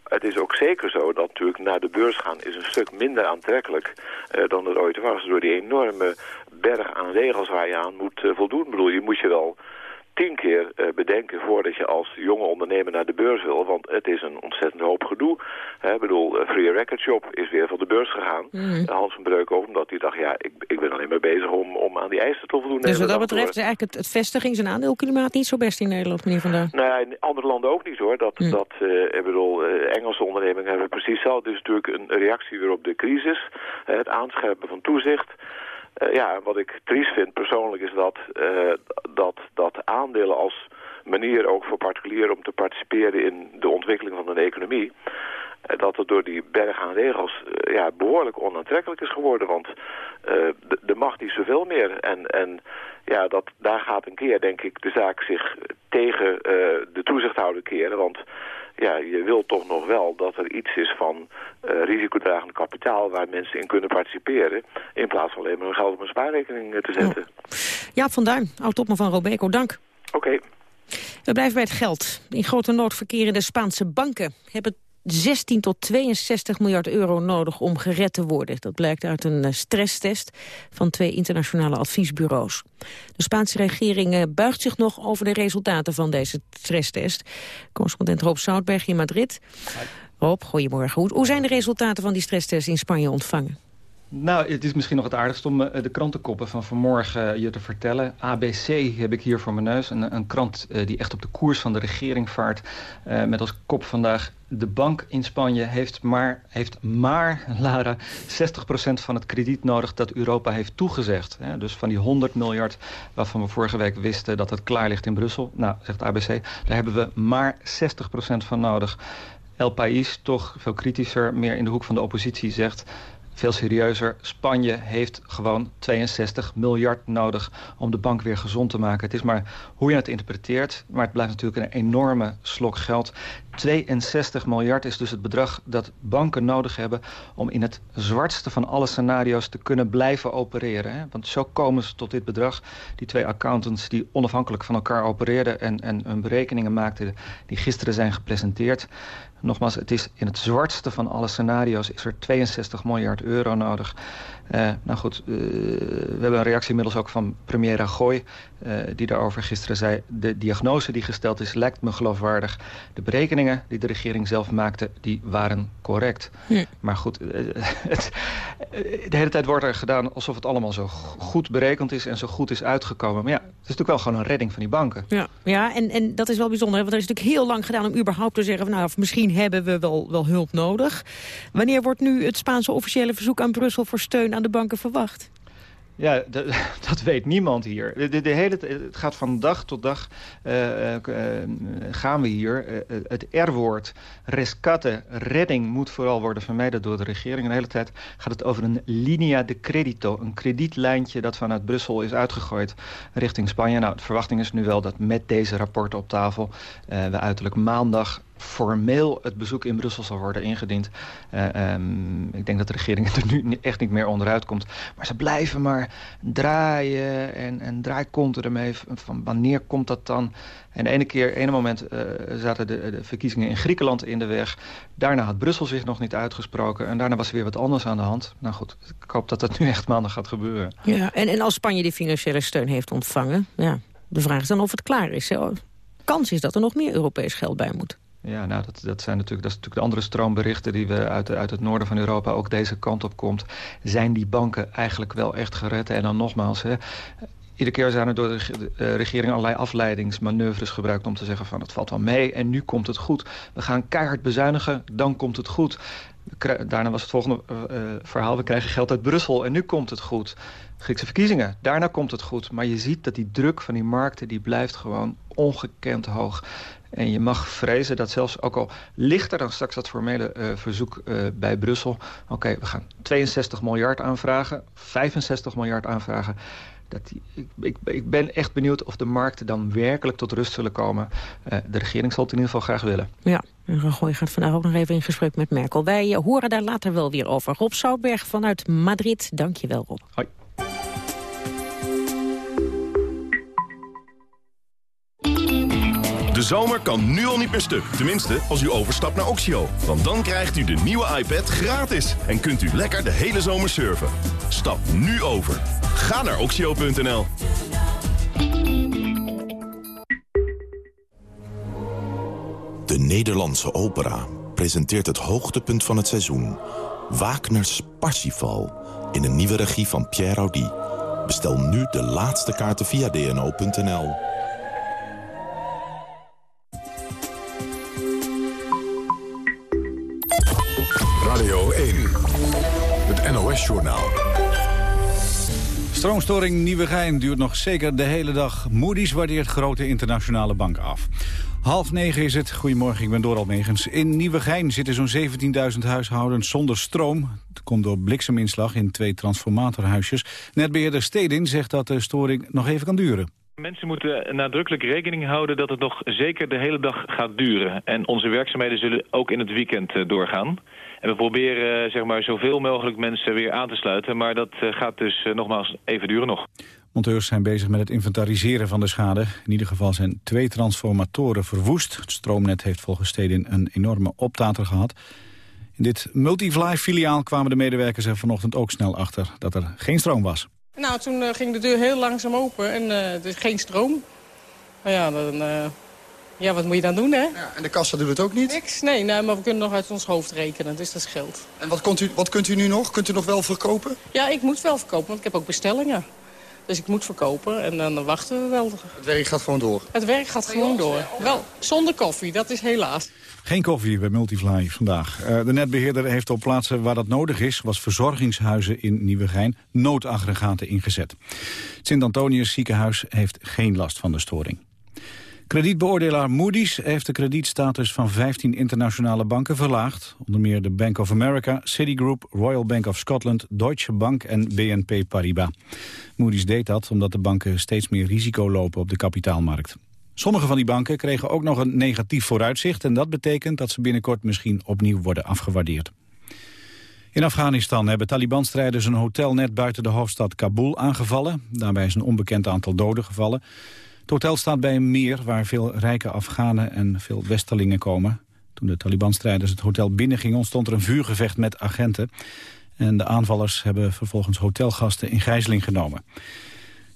Het is ook zeker zo dat natuurlijk naar de beurs gaan is een stuk minder aantrekkelijk dan het ooit was. Door die enorme berg aan regels waar je aan moet voldoen. Ik bedoel, je moet je wel tien keer uh, bedenken voordat je als jonge ondernemer naar de beurs wil. Want het is een ontzettend hoop gedoe. Ik bedoel, uh, Free Record Shop is weer van de beurs gegaan. Mm. Hans van Breuk ook, omdat hij dacht, ja, ik, ik ben alleen maar bezig om, om aan die eisen te voldoen. Dus wat dat betreft is eigenlijk het, het vestigings- en aandeelklimaat niet zo best in Nederland, meneer Van Daar. Nou ja, in andere landen ook niet hoor. Dat, mm. dat uh, ik bedoel, Engelse ondernemingen hebben precies zo. Het is natuurlijk een reactie weer op de crisis. het aanscherpen van toezicht. Uh, ja, wat ik triest vind persoonlijk is dat, uh, dat, dat aandelen als manier ook voor particulieren om te participeren in de ontwikkeling van een economie, uh, dat het door die berg aan regels ja, behoorlijk onaantrekkelijk is geworden. Want de macht is zoveel meer. En, en ja, dat, daar gaat een keer, denk ik, de zaak zich tegen de toezichthouder keren. Want ja, je wilt toch nog wel dat er iets is van uh, risicodragend kapitaal waar mensen in kunnen participeren. In plaats van alleen maar hun geld op een spaarrekening te zetten. Ja. Jaap van Duin, oud-topman van Robeco, dank. Oké. Okay. We blijven bij het geld. In grote nood verkeren de Spaanse banken hebben 16 tot 62 miljard euro nodig om gered te worden. Dat blijkt uit een stresstest van twee internationale adviesbureaus. De Spaanse regering buigt zich nog over de resultaten van deze stresstest. Correspondent Rob Zoutberg in Madrid. Rob, goedemorgen. Hoe zijn de resultaten van die stresstest in Spanje ontvangen? Nou, het is misschien nog het aardigst om de krantenkoppen van vanmorgen je te vertellen. ABC heb ik hier voor mijn neus. Een, een krant die echt op de koers van de regering vaart. Met als kop vandaag... De bank in Spanje heeft maar, heeft maar Lara, 60% van het krediet nodig dat Europa heeft toegezegd. Dus van die 100 miljard waarvan we vorige week wisten dat het klaar ligt in Brussel. Nou, zegt ABC, daar hebben we maar 60% van nodig. El País, toch veel kritischer, meer in de hoek van de oppositie, zegt veel serieuzer. Spanje heeft gewoon 62 miljard nodig om de bank weer gezond te maken. Het is maar hoe je het interpreteert. Maar het blijft natuurlijk een enorme slok geld. 62 miljard is dus het bedrag dat banken nodig hebben... om in het zwartste van alle scenario's te kunnen blijven opereren. Want zo komen ze tot dit bedrag. Die twee accountants die onafhankelijk van elkaar opereerden... en, en hun berekeningen maakten die gisteren zijn gepresenteerd... Nogmaals, het is in het zwartste van alle scenario's is er 62 miljard euro nodig. Uh, nou goed, uh, we hebben een reactie inmiddels ook van premier Rajoy... Uh, die daarover gisteren zei... de diagnose die gesteld is lijkt me geloofwaardig. De berekeningen die de regering zelf maakte, die waren correct. Hm. Maar goed, het, de hele tijd wordt er gedaan alsof het allemaal zo goed berekend is... en zo goed is uitgekomen. Maar ja, het is natuurlijk wel gewoon een redding van die banken. Ja, ja en, en dat is wel bijzonder, want er is natuurlijk heel lang gedaan... om überhaupt te zeggen, van, nou, misschien hebben we wel, wel hulp nodig. Wanneer wordt nu het Spaanse officiële verzoek aan Brussel voor steun aan de banken verwacht? Ja, dat weet niemand hier. De, de, hele, het gaat van dag tot dag uh, uh, gaan we hier. Het R-woord, rescate, redding, moet vooral worden vermeden door de regering. De hele tijd gaat het over een linea de credito. Een kredietlijntje dat vanuit Brussel is uitgegooid richting Spanje. Nou, de verwachting is nu wel dat met deze rapporten op tafel... we uiterlijk maandag formeel het bezoek in Brussel zal worden ingediend. Uh, um, ik denk dat de regering er nu echt niet meer onderuit komt. Maar ze blijven maar draaien en, en draaikomt ermee. Van wanneer komt dat dan? En ene keer, ene moment uh, zaten de, de, verkiezingen in Griekenland in de weg. Daarna had Brussel zich nog niet uitgesproken. En daarna was er weer wat anders aan de hand. Nou goed, ik hoop dat dat nu echt maandag gaat gebeuren. Ja, en, en als Spanje die financiële steun heeft ontvangen... Ja, de vraag is dan of het klaar is. Kans is dat er nog meer Europees geld bij moet. Ja, nou, dat, dat, zijn natuurlijk, dat is natuurlijk de andere stroomberichten... die we uit, uit het noorden van Europa ook deze kant op komt. Zijn die banken eigenlijk wel echt gered? En dan nogmaals, hè, Iedere keer zijn er door de eh, regering allerlei afleidingsmanoeuvres gebruikt... om te zeggen van het valt wel mee en nu komt het goed. We gaan keihard bezuinigen, dan komt het goed. Daarna was het volgende uh, verhaal, we krijgen geld uit Brussel en nu komt het goed. Griekse verkiezingen, daarna komt het goed. Maar je ziet dat die druk van die markten, die blijft gewoon ongekend hoog. En je mag vrezen dat zelfs, ook al ligt er dan straks dat formele uh, verzoek uh, bij Brussel... oké, we gaan 62 miljard aanvragen, 65 miljard aanvragen... Dat die, ik, ik, ik, ben echt benieuwd of de markten dan werkelijk tot rust zullen komen. Uh, de regering zal het in ieder geval graag willen. Ja, en Rajoy gaat vandaag ook nog even in gesprek met Merkel. Wij horen daar later wel weer over. Rob Zoutberg vanuit Madrid, dank je wel Rob. Hoi. Zomer kan nu al niet meer stuk. Tenminste, als u overstapt naar Oxio. Want dan krijgt u de nieuwe iPad gratis. En kunt u lekker de hele zomer surfen. Stap nu over. Ga naar oxio.nl. De Nederlandse opera presenteert het hoogtepunt van het seizoen. Wagner's Parsifal. In een nieuwe regie van Pierre Audi. Bestel nu de laatste kaarten via dno.nl. NOS-journaal. Stroomstoring Nieuwegein duurt nog zeker de hele dag. Moody's waardeert grote internationale bank af. Half negen is het. Goedemorgen, ik ben Doral Megens. In Nieuwegein zitten zo'n 17.000 huishoudens zonder stroom. Het komt door blikseminslag in twee transformatorhuisjes. Netbeheerder Stedin zegt dat de storing nog even kan duren. Mensen moeten nadrukkelijk rekening houden dat het nog zeker de hele dag gaat duren. En onze werkzaamheden zullen ook in het weekend eh, doorgaan. En we proberen zeg maar, zoveel mogelijk mensen weer aan te sluiten. Maar dat eh, gaat dus eh, nogmaals even duren nog. Monteurs zijn bezig met het inventariseren van de schade. In ieder geval zijn twee transformatoren verwoest. Het stroomnet heeft volgens Stedin een enorme optater gehad. In dit Multifly-filiaal kwamen de medewerkers er vanochtend ook snel achter dat er geen stroom was. Nou, toen uh, ging de deur heel langzaam open en uh, er is geen stroom. Nou ja, dan, uh, ja, wat moet je dan doen, hè? Ja, en de kassa doet het ook niet? Niks, nee, nou, maar we kunnen nog uit ons hoofd rekenen, dus dat scheelt. En wat, kunt u, wat kunt u nu nog? Kunt u nog wel verkopen? Ja, ik moet wel verkopen, want ik heb ook bestellingen. Dus ik moet verkopen en dan wachten we wel. Het werk gaat gewoon door? Het werk gaat gewoon door. Wel, zonder koffie, dat is helaas. Geen koffie bij Multifly vandaag. Uh, de netbeheerder heeft op plaatsen waar dat nodig is... was verzorgingshuizen in Nieuwegein noodaggregaten ingezet. Het Sint-Antonius ziekenhuis heeft geen last van de storing. Kredietbeoordelaar Moody's heeft de kredietstatus van 15 internationale banken verlaagd. Onder meer de Bank of America, Citigroup, Royal Bank of Scotland, Deutsche Bank en BNP Paribas. Moody's deed dat omdat de banken steeds meer risico lopen op de kapitaalmarkt. Sommige van die banken kregen ook nog een negatief vooruitzicht... en dat betekent dat ze binnenkort misschien opnieuw worden afgewaardeerd. In Afghanistan hebben Taliban-strijders een hotel net buiten de hoofdstad Kabul aangevallen. Daarbij is een onbekend aantal doden gevallen. Het hotel staat bij een meer waar veel rijke Afghanen en veel Westerlingen komen. Toen de Taliban-strijders het hotel binnengingen ontstond er een vuurgevecht met agenten. En de aanvallers hebben vervolgens hotelgasten in gijzeling genomen.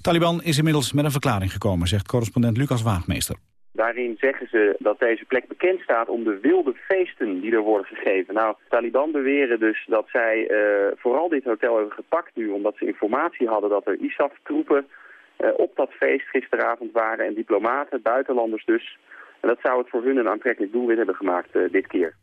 Taliban is inmiddels met een verklaring gekomen, zegt correspondent Lucas Waagmeester. Daarin zeggen ze dat deze plek bekend staat om de wilde feesten die er worden gegeven. Nou, Taliban beweren dus dat zij uh, vooral dit hotel hebben gepakt nu... omdat ze informatie hadden dat er ISAF-troepen op dat feest gisteravond waren... en diplomaten, buitenlanders dus. En dat zou het voor hun een aantrekkelijk doelwit hebben gemaakt uh, dit keer.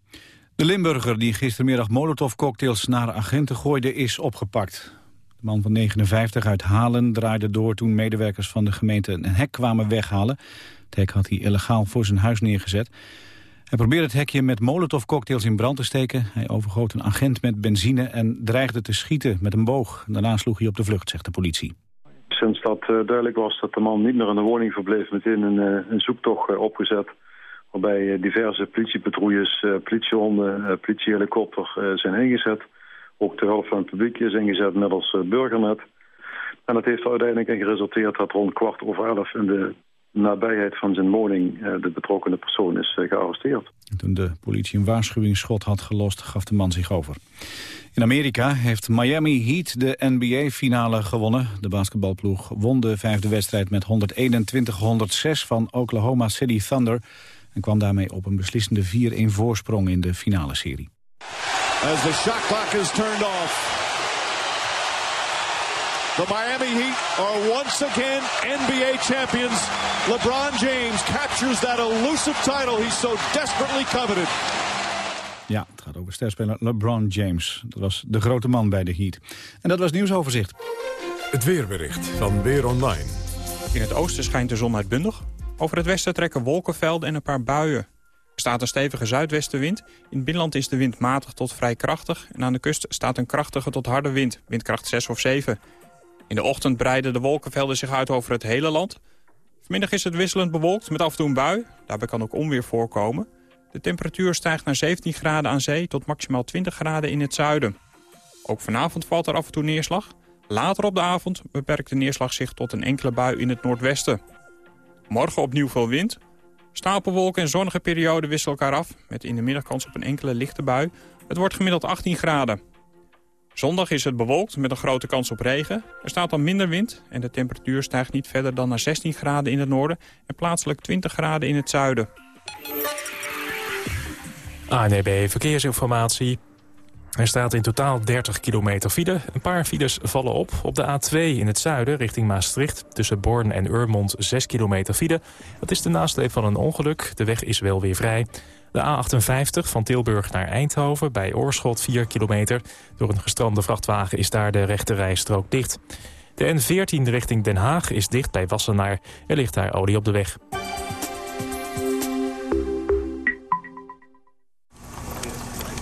De Limburger die gistermiddag molotovcocktails naar agenten gooide is opgepakt. De man van 59 uit Halen draaide door toen medewerkers van de gemeente een hek kwamen weghalen. Het hek had hij illegaal voor zijn huis neergezet. Hij probeerde het hekje met molotovcocktails in brand te steken. Hij overgoot een agent met benzine en dreigde te schieten met een boog. Daarna sloeg hij op de vlucht, zegt de politie. Sinds dat uh, duidelijk was dat de man niet meer in de woning verbleef... meteen een, uh, een zoektocht uh, opgezet... waarbij diverse politiepatrouilles, politiehonden, politiehelikopter zijn ingezet... Ook de hulp van het publiek is ingezet middels Burgernet. En dat heeft uiteindelijk in geresulteerd dat rond kwart over elf in de nabijheid van zijn woning de betrokkenen persoon is gearresteerd. Toen de politie een waarschuwingsschot had gelost, gaf de man zich over. In Amerika heeft Miami Heat de NBA-finale gewonnen. De basketbalploeg won de vijfde wedstrijd met 121-106 van Oklahoma City Thunder... en kwam daarmee op een beslissende 4-1 voorsprong in de finale serie. As the shot clock is turned off. The Miami Heat are once again NBA champions. LeBron James captures that elusive title he so desperately coveted. Ja, het gaat over sterspeler LeBron James. Dat was de grote man bij de Heat. En dat was nieuwsoverzicht. Het weerbericht van Weer Online. In het oosten schijnt de zon uitbundig. Over het westen trekken wolkenvelden en een paar buien. Er staat een stevige zuidwestenwind. In het binnenland is de wind matig tot vrij krachtig. En aan de kust staat een krachtige tot harde wind, windkracht 6 of 7. In de ochtend breiden de wolkenvelden zich uit over het hele land. Vanmiddag is het wisselend bewolkt met af en toe een bui. Daarbij kan ook onweer voorkomen. De temperatuur stijgt naar 17 graden aan zee tot maximaal 20 graden in het zuiden. Ook vanavond valt er af en toe neerslag. Later op de avond beperkt de neerslag zich tot een enkele bui in het noordwesten. Morgen opnieuw veel wind. Stapelwolken en zonnige perioden wisselen elkaar af... met in de middag kans op een enkele lichte bui. Het wordt gemiddeld 18 graden. Zondag is het bewolkt met een grote kans op regen. Er staat dan minder wind en de temperatuur stijgt niet verder dan naar 16 graden in het noorden... en plaatselijk 20 graden in het zuiden. ANEB Verkeersinformatie. Er staat in totaal 30 kilometer file. Een paar files vallen op. Op de A2 in het zuiden richting Maastricht... tussen Born en Urmond 6 kilometer file. Dat is de nasleep van een ongeluk. De weg is wel weer vrij. De A58 van Tilburg naar Eindhoven bij Oorschot 4 kilometer. Door een gestrande vrachtwagen is daar de rechte rijstrook dicht. De N14 richting Den Haag is dicht bij Wassenaar. Er ligt daar olie op de weg.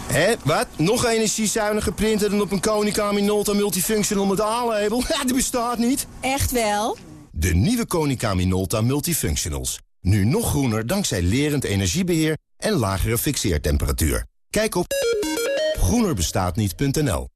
Hé, wat? Nog energiezuinige printer dan op een Konica Minolta Multifunctional met A-label? Ja, die bestaat niet. Echt wel? De nieuwe Konica Minolta Multifunctionals. Nu nog groener dankzij lerend energiebeheer en lagere fixeertemperatuur. Kijk op groenerbestaatniet.nl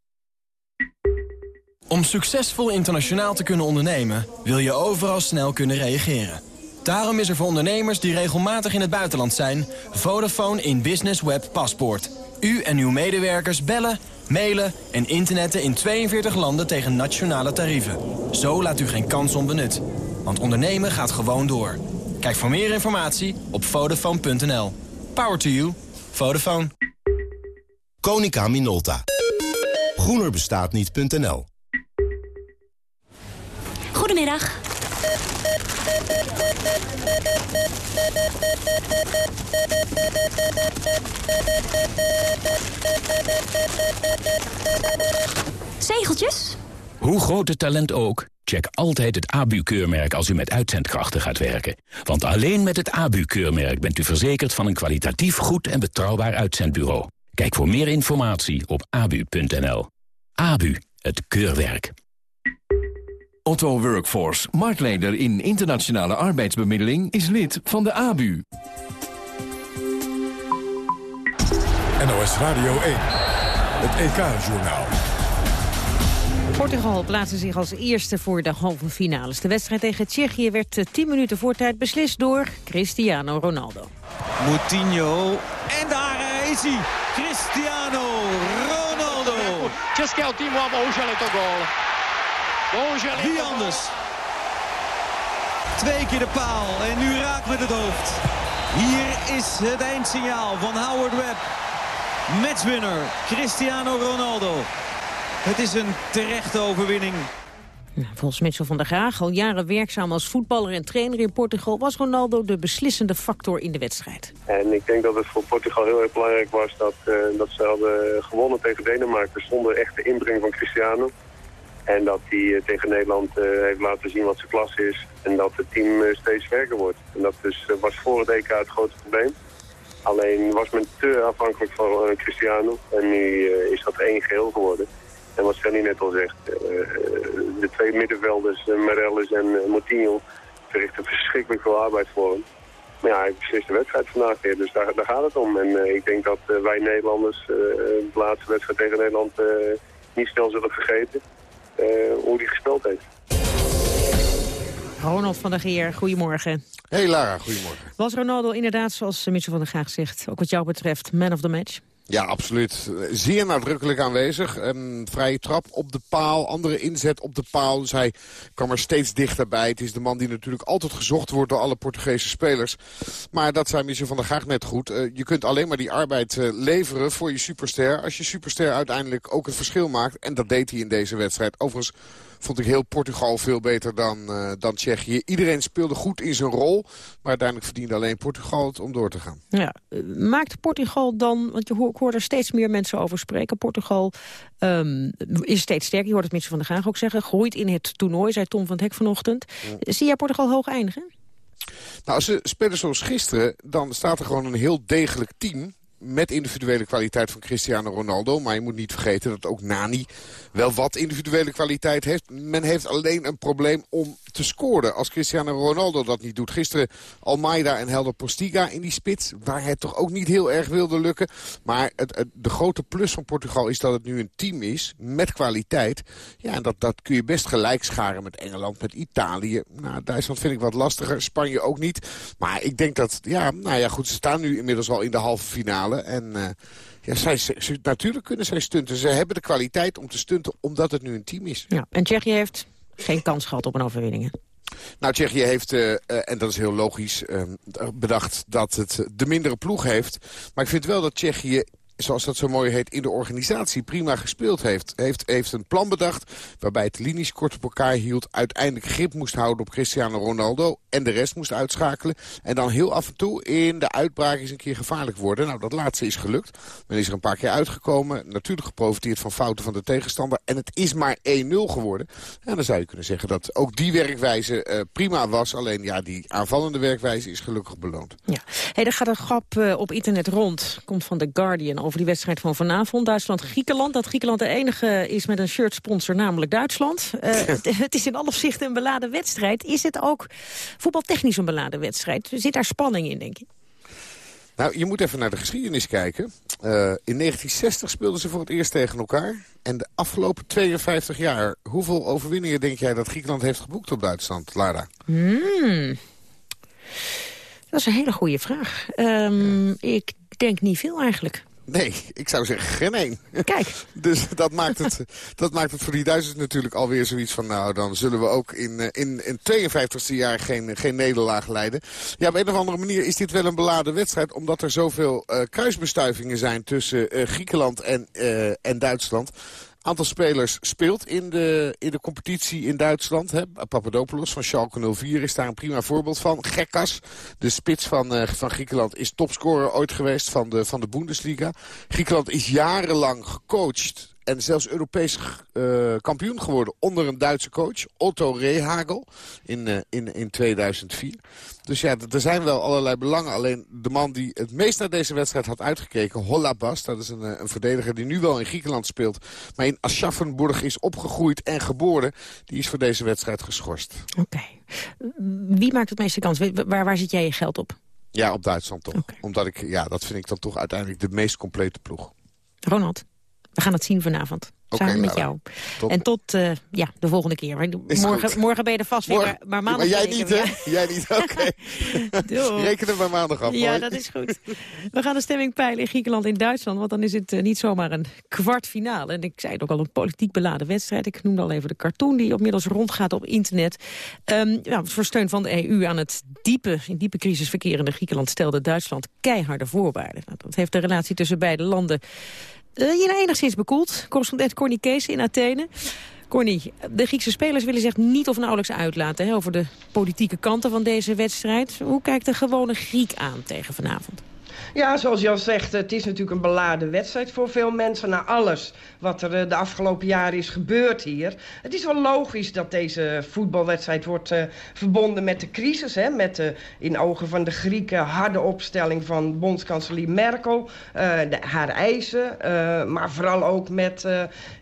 Om succesvol internationaal te kunnen ondernemen... wil je overal snel kunnen reageren. Daarom is er voor ondernemers die regelmatig in het buitenland zijn... Vodafone in Business Web Paspoort. U en uw medewerkers bellen, mailen en internetten in 42 landen tegen nationale tarieven. Zo laat u geen kans onbenut. Want ondernemen gaat gewoon door. Kijk voor meer informatie op Vodafone.nl. Power to you. Vodafone. Konica Minolta. Groenerbestaatniet.nl Goedemiddag. Zegeltjes? Hoe groot het talent ook, check altijd het ABU-keurmerk als u met uitzendkrachten gaat werken. Want alleen met het ABU-keurmerk bent u verzekerd van een kwalitatief goed en betrouwbaar uitzendbureau. Kijk voor meer informatie op abu.nl. ABU, het keurwerk. Otto Workforce, marktleider in internationale arbeidsbemiddeling, is lid van de ABU. NOS Radio 1, het EK-journaal. Portugal plaatste zich als eerste voor de halve finales. De wedstrijd tegen Tsjechië werd 10 minuten voor tijd beslist door Cristiano Ronaldo. Moutinho. En daar is hij. Cristiano Ronaldo. Just que o time o goal. Wie anders? Twee keer de paal en nu raakt met het hoofd. Hier is het eindsignaal van Howard Webb. Matchwinner Cristiano Ronaldo. Het is een terechte overwinning. volgens Mitchell van der Graag, al jaren werkzaam als voetballer en trainer in Portugal... was Ronaldo de beslissende factor in de wedstrijd. En ik denk dat het voor Portugal heel erg belangrijk was dat, uh, dat ze hadden gewonnen tegen Denemarken... zonder echte inbreng van Cristiano. En dat hij eh, tegen Nederland eh, heeft laten zien wat zijn klas is. En dat het team eh, steeds sterker wordt. En dat dus, was voor het EK het grote probleem. Alleen was men te afhankelijk van Cristiano. En nu is dat één geheel geworden. En wat Fanny net al zegt, de twee middenvelders, Marelles en Moutinho, verrichten verschrikkelijk veel arbeid voor hem. Maar ja, hij beslist de wedstrijd vandaag weer, dus daar, daar gaat het om. En ik denk dat wij Nederlanders de laatste wedstrijd tegen Nederland niet snel zullen vergeten. Eh, hoe die gespeeld heeft. Ronald van der Geer, goedemorgen. Hey Lara, goedemorgen. Was Ronaldo inderdaad, zoals Mitchell van der Graag zegt... ook wat jou betreft man of the match? Ja, absoluut. Zeer nadrukkelijk aanwezig. Een vrije trap op de paal, andere inzet op de paal. Dus hij kwam er steeds dichterbij. Het is de man die natuurlijk altijd gezocht wordt door alle Portugese spelers. Maar dat zei Michel van der Gaag net goed. Uh, je kunt alleen maar die arbeid uh, leveren voor je superster... als je superster uiteindelijk ook het verschil maakt. En dat deed hij in deze wedstrijd. Overigens vond ik heel Portugal veel beter dan, uh, dan Tsjechië. Iedereen speelde goed in zijn rol. Maar uiteindelijk verdiende alleen Portugal het om door te gaan. Ja, maakt Portugal dan, want je hoort, hoort er steeds meer mensen over spreken. Portugal um, is steeds sterker. Je hoort het mensen van de Graag ook zeggen. Groeit in het toernooi, zei Tom van het Hek vanochtend. Ja. Zie jij Portugal hoog eindigen? Nou, als ze spelen zoals gisteren, dan staat er gewoon een heel degelijk team met individuele kwaliteit van Cristiano Ronaldo. Maar je moet niet vergeten dat ook Nani wel wat individuele kwaliteit heeft. Men heeft alleen een probleem om te scoren als Cristiano Ronaldo dat niet doet. Gisteren Almeida en Helder Postiga in die spits, waar het toch ook niet heel erg wilde lukken. Maar het, de grote plus van Portugal is dat het nu een team is met kwaliteit. Ja, en dat, dat kun je best gelijk scharen met Engeland, met Italië. Nou, Duitsland vind ik wat lastiger, Spanje ook niet. Maar ik denk dat, ja, nou ja, goed, ze staan nu inmiddels al in de halve finale. En... Uh, ja, zij, ze, natuurlijk kunnen zij stunten. Ze hebben de kwaliteit om te stunten, omdat het nu een team is. Ja, en Tsjechië heeft geen kans gehad op een overwinning. Nou, Tsjechië heeft, uh, uh, en dat is heel logisch, uh, bedacht dat het de mindere ploeg heeft. Maar ik vind wel dat Tsjechië zoals dat zo mooi heet, in de organisatie prima gespeeld heeft. Heeft, heeft een plan bedacht waarbij het linies kort op elkaar hield. Uiteindelijk grip moest houden op Cristiano Ronaldo. En de rest moest uitschakelen. En dan heel af en toe in de uitbraak eens een keer gevaarlijk worden. Nou, dat laatste is gelukt. Men is er een paar keer uitgekomen. Natuurlijk geprofiteerd van fouten van de tegenstander. En het is maar 1-0 geworden. En dan zou je kunnen zeggen dat ook die werkwijze uh, prima was. Alleen ja, die aanvallende werkwijze is gelukkig beloond. Ja. Hey, er gaat een grap uh, op internet rond. Komt van The Guardian over die wedstrijd van vanavond. Duitsland-Griekenland. Dat Griekenland de enige is met een shirtsponsor, namelijk Duitsland. Uh, het is in alle opzichten een beladen wedstrijd. Is het ook voetbaltechnisch een beladen wedstrijd? Zit daar spanning in, denk je? Nou, je moet even naar de geschiedenis kijken. Uh, in 1960 speelden ze voor het eerst tegen elkaar. En de afgelopen 52 jaar, hoeveel overwinningen denk jij dat Griekenland heeft geboekt op Duitsland, Lara? Hmm. Dat is een hele goede vraag. Um, ja. Ik denk niet veel eigenlijk. Nee, ik zou zeggen geen één. Kijk. dus dat maakt, het, dat maakt het voor die Duitsers natuurlijk alweer zoiets van... nou, dan zullen we ook in, eh, in, in 52e jaar geen, geen nederlaag leiden. Ja, op een of andere manier is dit wel een beladen wedstrijd... omdat er zoveel uh, kruisbestuivingen zijn tussen uh, Griekenland en, uh, en Duitsland aantal spelers speelt in de, in de competitie in Duitsland. Hè. Papadopoulos van Schalke 04 is daar een prima voorbeeld van. Gekkas, de spits van, uh, van Griekenland, is topscorer ooit geweest van de, van de Bundesliga. Griekenland is jarenlang gecoacht en zelfs Europees uh, kampioen geworden onder een Duitse coach. Otto Rehagel in, uh, in, in 2004. Dus ja, er zijn wel allerlei belangen. Alleen de man die het meest naar deze wedstrijd had uitgekeken, Hollabas... dat is een, een verdediger die nu wel in Griekenland speelt... maar in Aschaffenburg is opgegroeid en geboren... die is voor deze wedstrijd geschorst. Oké. Okay. Wie maakt het meeste kans? Waar, waar zit jij je geld op? Ja, op Duitsland toch. Okay. Omdat ik, ja, dat vind ik dan toch uiteindelijk de meest complete ploeg. Ronald? We gaan het zien vanavond. Samen okay, met jou. Top. En tot uh, ja, de volgende keer. Morgen, morgen ben je er vast weer, maar, maar maandag... Maar jij niet, hè? Jij niet, oké. Okay. Reken er bij maandag af. Ja, dat is goed. We gaan de stemming peilen in Griekenland en Duitsland. Want dan is het uh, niet zomaar een kwartfinale. En ik zei het ook al, een politiek beladen wedstrijd. Ik noemde al even de cartoon die inmiddels rondgaat op internet. Um, ja, voor steun van de EU aan het diepe, in diepe crisis verkerende Griekenland... stelde Duitsland keiharde voorwaarden. Nou, dat heeft de relatie tussen beide landen uh, hier enigszins bekoeld. Correspondent Corny Kees in Athene. Corny, de Griekse spelers willen zich niet of nauwelijks uitlaten... Hè, over de politieke kanten van deze wedstrijd. Hoe kijkt de gewone Griek aan tegen vanavond? Ja, zoals je al zegt, het is natuurlijk een beladen wedstrijd voor veel mensen. Na alles wat er eh, de afgelopen jaren is gebeurd hier. Het is wel logisch dat deze voetbalwedstrijd wordt uh, verbonden met de crisis. Hè, met de, in ogen van de Grieken, harde opstelling van bondskanselier Merkel. Haar eisen, maar vooral ook met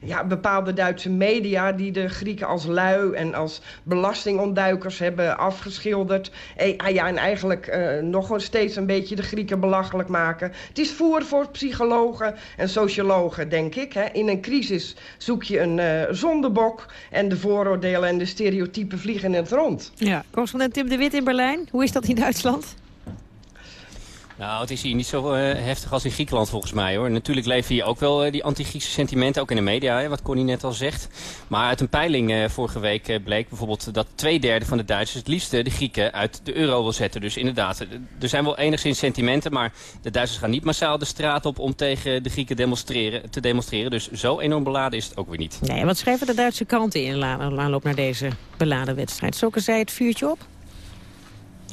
ja, bepaalde Duitse media... die de Grieken als lui en als belastingontduikers hebben afgeschilderd. En, ah ja, en eigenlijk nog steeds een beetje de Grieken belachelijk maken. Het is voer voor psychologen en sociologen, denk ik. Hè. In een crisis zoek je een uh, zondebok... en de vooroordelen en de stereotypen vliegen in het rond. Ja, correspondent Tim de Wit in Berlijn. Hoe is dat in Duitsland? Nou, het is hier niet zo uh, heftig als in Griekenland volgens mij hoor. Natuurlijk leven hier ook wel uh, die anti-Griekse sentimenten, ook in de media, hè, wat Connie net al zegt. Maar uit een peiling uh, vorige week bleek bijvoorbeeld dat twee derde van de Duitsers het liefste de Grieken uit de euro wil zetten. Dus inderdaad, er zijn wel enigszins sentimenten, maar de Duitsers gaan niet massaal de straat op om tegen de Grieken demonstreren, te demonstreren. Dus zo enorm beladen is het ook weer niet. Nee, wat schrijven de Duitse kranten in aanloop naar deze beladen wedstrijd? Zoeken zij het vuurtje op?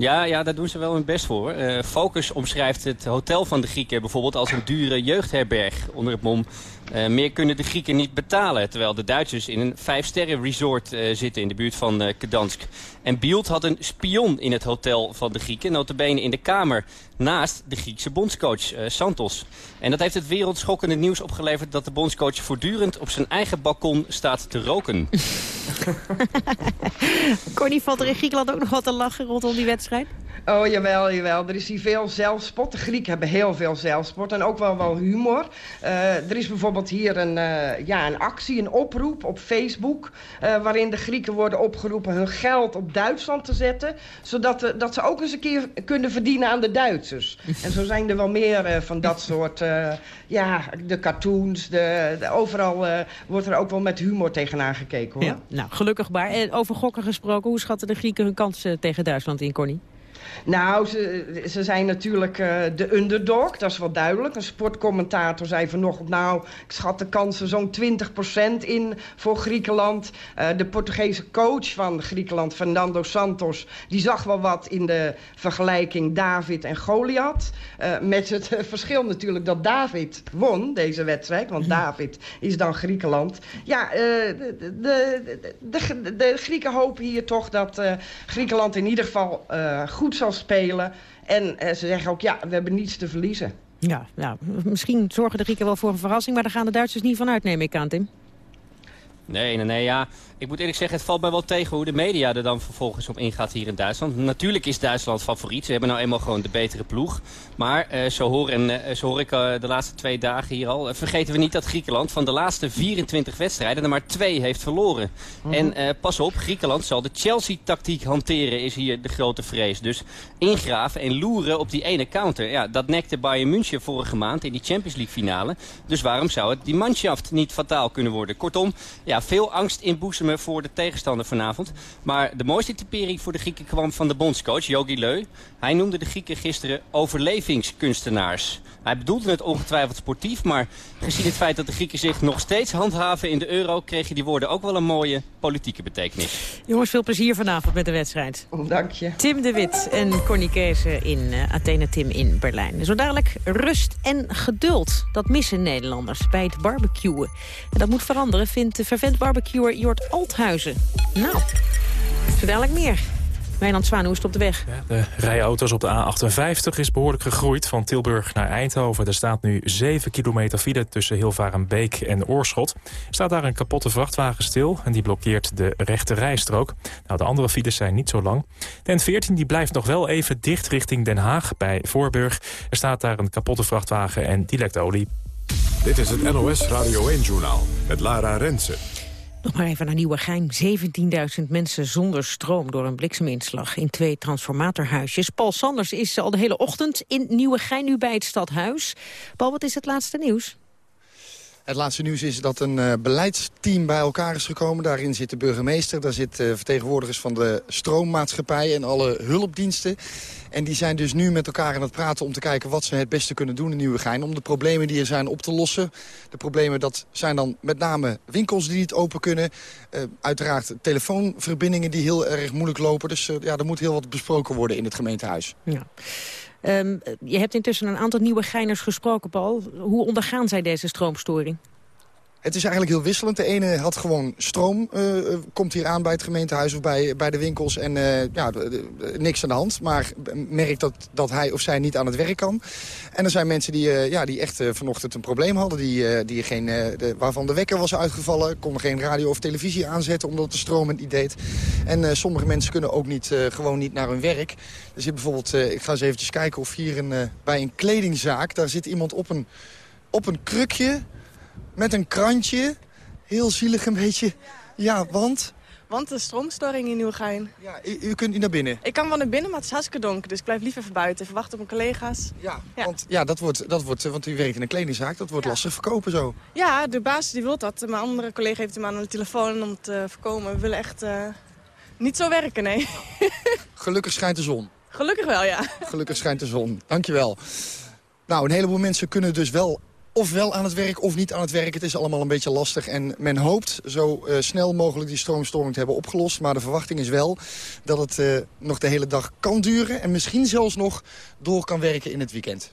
Ja, ja, daar doen ze wel hun best voor. Uh, Focus omschrijft het hotel van de Grieken bijvoorbeeld als een dure jeugdherberg. Onder het mom, uh, meer kunnen de Grieken niet betalen. Terwijl de Duitsers in een vijfsterren resort uh, zitten in de buurt van Gdansk. En Bielt had een spion in het hotel van de Grieken. Notabene in de kamer naast de Griekse bondscoach Santos. En dat heeft het wereldschokkende nieuws opgeleverd... dat de bondscoach voortdurend op zijn eigen balkon staat te roken. Connie, valt er in Griekenland ook nog wat te lachen rondom die wedstrijd? Oh, jawel, jawel. Er is hier veel zelfspot. De Grieken hebben heel veel zelfspot en ook wel wel humor. Uh, er is bijvoorbeeld hier een, uh, ja, een actie, een oproep op Facebook... Uh, waarin de Grieken worden opgeroepen hun geld op Duitsland te zetten... zodat de, dat ze ook eens een keer kunnen verdienen aan de Duitsers. en zo zijn er wel meer van dat soort... ja, de cartoons, de, de overal wordt er ook wel met humor tegenaan gekeken, hoor. Ja, nou, gelukkig maar. En over gokken gesproken, hoe schatten de Grieken hun kansen tegen Duitsland in, Connie? Nou, ze, ze zijn natuurlijk uh, de underdog, dat is wel duidelijk. Een sportcommentator zei vanochtend... nou, ik schat de kansen zo'n 20% in voor Griekenland. Uh, de Portugese coach van Griekenland, Fernando Santos... die zag wel wat in de vergelijking David en Goliath. Uh, met het verschil natuurlijk dat David won, deze wedstrijd. Want David is dan Griekenland. Ja, de, de, de, de, Grieken hopen hier toch dat Griekenland in ieder geval goed zal spelen. En uh, ze zeggen ook, ja, we hebben niets te verliezen. Ja, nou, misschien zorgen de Grieken wel voor een verrassing... maar daar gaan de Duitsers niet van uit, neem ik aan, Tim. Nee, nee, nee, ja. Ik moet eerlijk zeggen, het valt mij wel tegen hoe de media er dan vervolgens op ingaat hier in Duitsland. Natuurlijk is Duitsland favoriet. Ze hebben nou eenmaal gewoon de betere ploeg. Maar uh, zo, hoor, en, uh, zo hoor ik uh, de laatste twee dagen hier al. vergeten we niet dat Griekenland van de laatste 24 wedstrijden er maar twee heeft verloren. Mm -hmm. En pas op, Griekenland zal de Chelsea-tactiek hanteren, is hier de grote vrees. Dus ingraven en loeren op die ene counter. Ja, dat nekte Bayern München vorige maand in die Champions League finale. Dus waarom zou het die manschaft niet fataal kunnen worden? Kortom, ja, veel angst voor de tegenstander vanavond. Maar de mooiste typering voor de Grieken kwam van de bondscoach, Jogi Leu. Hij noemde de Grieken gisteren overlevingskunstenaars. Hij bedoelde het ongetwijfeld sportief, maar gezien het feit dat de Grieken zich nog steeds handhaven in de euro... kregen die woorden ook wel een mooie politieke betekenis. Jongens, veel plezier vanavond met de wedstrijd. Oh, dank je. Tim de Wit en Connie Kees in uh, Athene, Tim in Berlijn. Zo dadelijk rust en geduld. Dat missen Nederlanders bij het barbecuen. En dat moet veranderen, vindt de vervent barbecuer Jort Althuizen. Nou, zo dadelijk meer. Wijnand Zwaan, hoe is het op de weg? Ja, de rijauto's op de A58 is behoorlijk gegroeid van Tilburg naar Eindhoven. Er staat nu 7 kilometer file tussen Hilvarenbeek en Oorschot. Er staat daar een kapotte vrachtwagen stil en die blokkeert de rechte rijstrook. Nou, de andere files zijn niet zo lang. De N14 die blijft nog wel even dicht richting Den Haag bij Voorburg. Er staat daar een kapotte vrachtwagen en die lekt olie. Dit is het NOS Radio 1-journaal met Lara Rensen. Nog maar even naar Nieuwegein. 17.000 mensen zonder stroom door een blikseminslag in twee transformatorhuisjes. Paul Sanders is al de hele ochtend in Nieuwegein, nu bij het stadhuis. Paul, wat is het laatste nieuws? Het laatste nieuws is dat een uh, beleidsteam bij elkaar is gekomen. Daarin zit de burgemeester, daar zitten uh, vertegenwoordigers van de stroommaatschappij en alle hulpdiensten. En die zijn dus nu met elkaar aan het praten om te kijken wat ze het beste kunnen doen in Nieuwegein. Om de problemen die er zijn op te lossen. De problemen dat zijn dan met name winkels die niet open kunnen. Uh, uiteraard telefoonverbindingen die heel erg moeilijk lopen. Dus ja, er moet heel wat besproken worden in het gemeentehuis. Ja. Um, je hebt intussen een aantal nieuwe geiners gesproken, Paul. Hoe ondergaan zij deze stroomstoring? Het is eigenlijk heel wisselend. De ene had gewoon stroom, uh, komt hier aan bij het gemeentehuis of bij, bij de winkels. En uh, ja, niks aan de hand. Maar merkt dat, dat hij of zij niet aan het werk kan. En er zijn mensen die, ja, die echt vanochtend een probleem hadden. Die, die geen, waarvan de wekker was uitgevallen. Konden geen radio of televisie aanzetten omdat de stroom het niet deed. En sommige mensen kunnen ook niet, gewoon niet naar hun werk. Dus hier bijvoorbeeld, ik ga eens eventjes kijken of hier een, bij een kledingzaak... daar zit iemand op een, op een krukje met een krantje. Heel zielig een beetje. Ja, want... Want de stroomstoring in Nieuwegein. Ja, u, u, kunt niet naar binnen? Ik kan wel naar binnen, maar het is hartstikke donker. Dus ik blijf liever even buiten. Even wachten op mijn collega's. Ja, Want, ja dat, wordt, dat wordt, want u werkt in een kledingzaak. Dat wordt lastig verkopen zo. Ja, de baas die wil dat. Mijn andere collega heeft hem aan de telefoon om te voorkomen. We willen echt uh, niet zo werken, nee. Gelukkig schijnt de zon. Gelukkig wel, ja. Gelukkig schijnt de zon. Dankjewel. Nou, een heleboel mensen kunnen dus wel ofwel aan het werk of niet aan het werk. Het is allemaal een beetje lastig. En men hoopt zo uh, snel mogelijk die stroomstoring te hebben opgelost. Maar de verwachting is wel dat het uh, nog de hele dag kan duren. En misschien zelfs nog door kan werken in het weekend.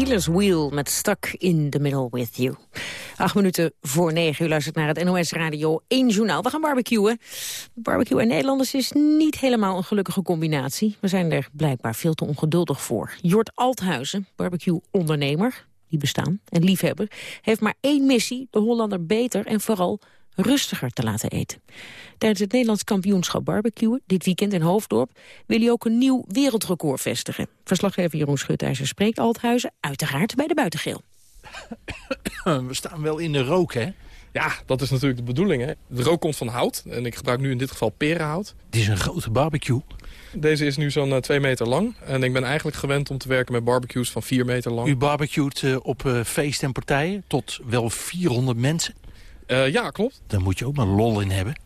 Steelers Wheel met Stuck in the Middle with You. Acht minuten voor negen. U luistert naar het NOS Radio 1 Journaal. We gaan barbecuen. Barbecue en Nederlanders is niet helemaal een gelukkige combinatie. We zijn er blijkbaar veel te ongeduldig voor. Jort Althuizen, barbecue-ondernemer, die bestaan, en liefhebber... heeft maar één missie, de Hollander beter en vooral rustiger te laten eten. Tijdens het Nederlands kampioenschap barbecuen, dit weekend in Hoofddorp, wil hij ook een nieuw wereldrecord vestigen. Verslaggever Jeroen Schutijzer spreekt Althuizen, uiteraard bij de buitengeel. We staan wel in de rook, hè? Ja, dat is natuurlijk de bedoeling. Hè? De rook komt van hout en ik gebruik nu in dit geval perenhout. Het is een grote barbecue. Deze is nu zo'n 2 meter lang. En ik ben eigenlijk gewend om te werken met barbecues van 4 meter lang. U barbecuet uh, op uh, feest en partijen tot wel 400 mensen? Uh, ja, klopt. Daar moet je ook maar lol in hebben.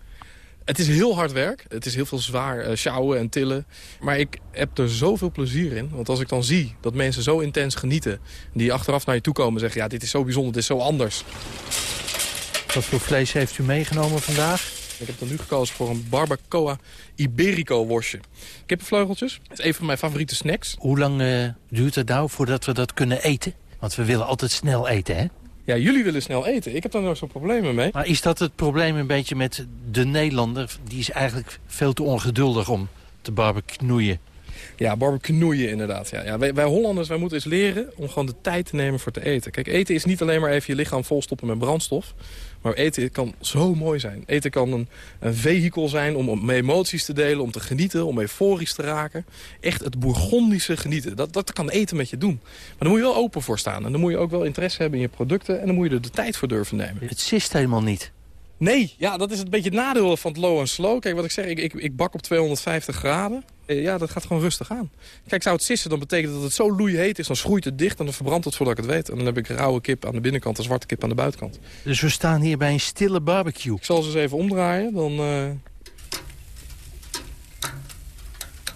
Het is heel hard werk. Het is heel veel zwaar uh, sjouwen en tillen. Maar ik heb er zoveel plezier in. Want als ik dan zie dat mensen zo intens genieten... die achteraf naar je toe komen en zeggen... ja, dit is zo bijzonder, dit is zo anders. Wat voor vlees heeft u meegenomen vandaag? Ik heb dan nu gekozen voor een barbacoa Iberico worstje. Kippenvleugeltjes. Dat is een van mijn favoriete snacks. Hoe lang uh, duurt het nou voordat we dat kunnen eten? Want we willen altijd snel eten, hè? Ja, jullie willen snel eten. Ik heb daar nooit zo'n problemen mee. Maar is dat het probleem een beetje met de Nederlander? Die is eigenlijk veel te ongeduldig om te barbecuen. Ja, barbecuen inderdaad. Ja. Ja, wij, wij, Hollanders wij moeten eens leren om gewoon de tijd te nemen voor te eten. Kijk, eten is niet alleen maar even je lichaam volstoppen met brandstof. Maar eten kan zo mooi zijn. Eten kan een, een vehikel zijn om, om emoties te delen, om te genieten, om euforisch te raken. Echt het bourgondische genieten. Dat, dat kan eten met je doen. Maar dan moet je wel open voor staan. En dan moet je ook wel interesse hebben in je producten. En dan moet je er de tijd voor durven nemen. Het zist helemaal niet. Nee, ja, dat is een beetje het nadeel van het low en slow. Kijk, wat ik zeg, ik, ik, ik bak op 250 graden. Ja, dat gaat gewoon rustig aan. Kijk, zou het sissen, dan betekent dat het zo loeiheet is... dan schroeit het dicht en dan verbrandt het voordat ik het weet. En dan heb ik rauwe kip aan de binnenkant en zwarte kip aan de buitenkant. Dus we staan hier bij een stille barbecue. Ik zal ze eens even omdraaien, dan... Uh...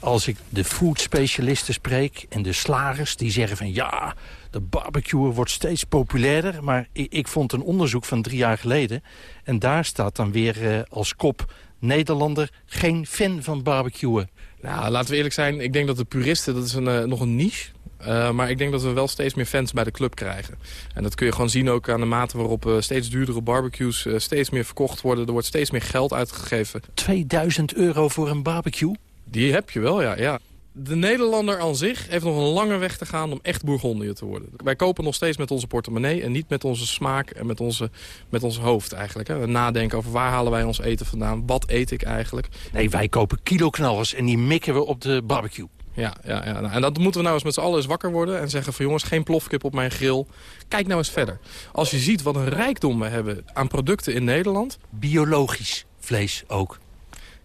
Als ik de food specialisten spreek en de slagers die zeggen van... ja, de barbecue wordt steeds populairder. Maar ik, ik, vond een onderzoek van drie jaar geleden... en daar staat dan weer uh, als kop... Nederlander geen fan van barbecuen. Nou, laten we eerlijk zijn. Ik denk dat de puristen, dat is een, uh, nog een niche. Uh, maar ik denk dat we wel steeds meer fans bij de club krijgen. En dat kun je gewoon zien ook aan de mate waarop uh, steeds duurdere barbecues uh, steeds meer verkocht worden. Er wordt steeds meer geld uitgegeven. 2000 euro voor een barbecue? Die heb je wel, ja. ja. De Nederlander aan zich heeft nog een lange weg te gaan om echt Bourgondiër te worden. Wij kopen nog steeds met onze portemonnee en niet met onze smaak en met onze, met ons hoofd eigenlijk. Hè. We nadenken over waar halen wij ons eten vandaan, wat eet ik eigenlijk. Nee, wij kopen kiloknallers en die mikken we op de barbecue. Ja, ja, ja. Nou, en dat moeten we nou eens met z'n allen eens wakker worden en zeggen van jongens, geen plofkip op mijn grill. Kijk nou eens verder. Als je ziet wat een rijkdom we hebben aan producten in Nederland. Biologisch vlees ook.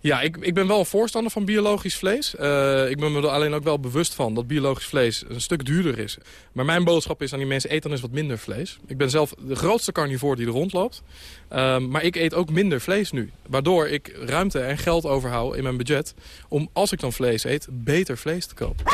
Ja, ik, ik ben wel een voorstander van biologisch vlees. Uh, ik ben me er alleen ook wel bewust van dat biologisch vlees een stuk duurder is. Maar mijn boodschap is aan die mensen, eet dan eens wat minder vlees. Ik ben zelf de grootste carnivore die er rondloopt. Uh, maar ik eet ook minder vlees nu. Waardoor ik ruimte en geld overhoud in mijn budget... om, als ik dan vlees eet, beter vlees te kopen.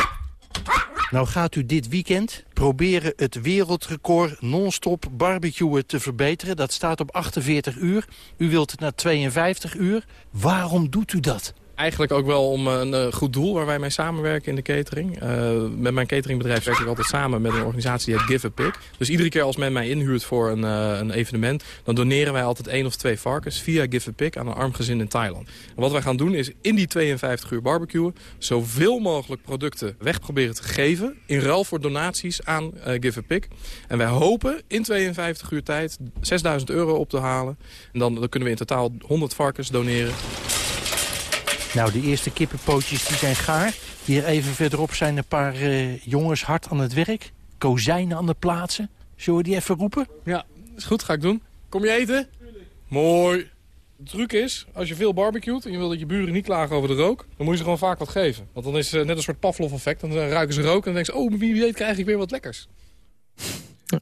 Nou gaat u dit weekend proberen het wereldrecord non-stop barbecuen te verbeteren. Dat staat op 48 uur. U wilt het naar 52 uur. Waarom doet u dat? Eigenlijk ook wel om een uh, goed doel waar wij mee samenwerken in de catering. Uh, met mijn cateringbedrijf werk ik altijd samen met een organisatie die heet Give a Pig. Dus iedere keer als men mij inhuurt voor een, uh, een evenement... dan doneren wij altijd één of twee varkens via Give a Pig aan een arm gezin in Thailand. En wat wij gaan doen is in die 52 uur barbecuen... zoveel mogelijk producten weg proberen te geven... in ruil voor donaties aan Give a Pig. En wij hopen in 52 uur tijd 6000 euro op te halen. En dan, dan kunnen we in totaal 100 varkens doneren. Nou, de eerste kippenpootjes die zijn gaar. Hier even verderop zijn een paar uh, jongens hard aan het werk. Kozijnen aan de plaatsen. Zullen we die even roepen? Ja, is goed. Ga ik doen. Kom je eten? Mooi. De truc is, als je veel barbecuet en je wil dat je buren niet klagen over de rook... dan moet je ze gewoon vaak wat geven. Want dan is het net een soort Pavlov-effect. Dan ruiken ze rook en dan denken ze... oh, wie weet krijg ik weer wat lekkers.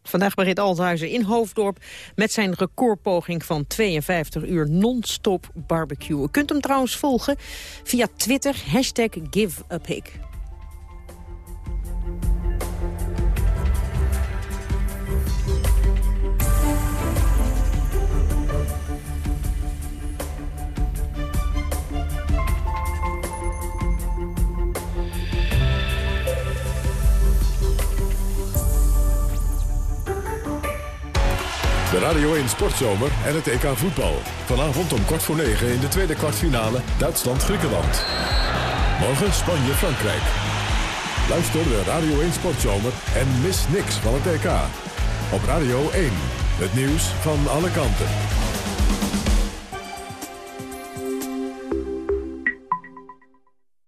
Vandaag begint Althuizen in Hoofddorp met zijn recordpoging van 52 uur non-stop barbecue. U kunt hem trouwens volgen via Twitter, hashtag. De Radio 1 Sportzomer en het EK voetbal. Vanavond om kwart voor negen in de tweede kwartfinale Duitsland-Griekenland. Morgen Spanje-Frankrijk. Luister de Radio 1 Sportzomer en mis niks van het EK. Op Radio 1, het nieuws van alle kanten.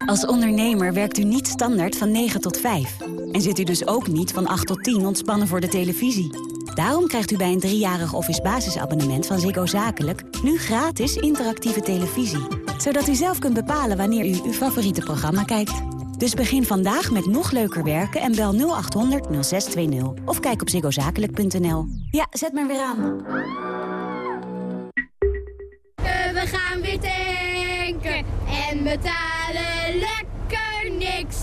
Als ondernemer werkt u niet standaard van 9 tot 5. En zit u dus ook niet van 8 tot 10 ontspannen voor de televisie. Daarom krijgt u bij een driejarig office basisabonnement van Ziggo Zakelijk... nu gratis interactieve televisie. Zodat u zelf kunt bepalen wanneer u uw favoriete programma kijkt. Dus begin vandaag met nog leuker werken en bel 0800 0620. Of kijk op ziggozakelijk.nl. Ja, zet maar weer aan. We gaan weer tanken en betalen lekker niks.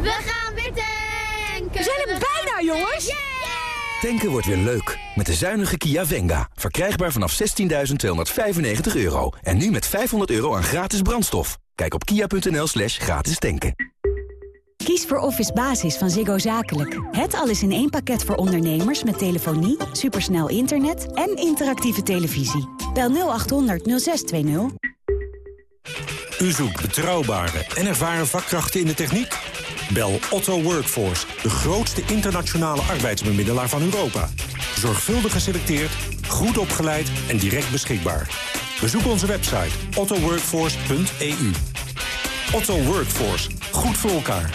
We gaan weer tanken. We zijn er bijna, jongens. Tanken wordt weer leuk. Met de zuinige Kia Venga. Verkrijgbaar vanaf 16.295 euro. En nu met 500 euro aan gratis brandstof. Kijk op kia.nl slash gratis tanken. Kies voor Office Basis van Ziggo Zakelijk. Het alles in één pakket voor ondernemers met telefonie, supersnel internet en interactieve televisie. Bel 0800 0620. U zoekt betrouwbare en ervaren vakkrachten in de techniek? Bel Otto Workforce, de grootste internationale arbeidsbemiddelaar van Europa. Zorgvuldig geselecteerd, goed opgeleid en direct beschikbaar. Bezoek onze website ottoworkforce.eu. Otto Workforce, goed voor elkaar.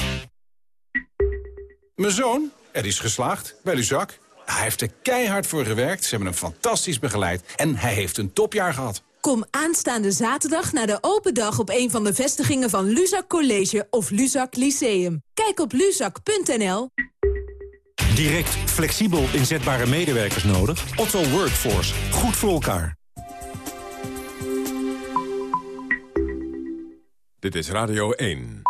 Mijn zoon, er is geslaagd bij Luzak. Hij heeft er keihard voor gewerkt, ze hebben hem fantastisch begeleid... en hij heeft een topjaar gehad. Kom aanstaande zaterdag naar de open dag op een van de vestigingen van Luzak College of Luzak Lyceum. Kijk op luzak.nl. Direct, flexibel inzetbare medewerkers nodig? Otto Workforce, goed voor elkaar. Dit is Radio 1.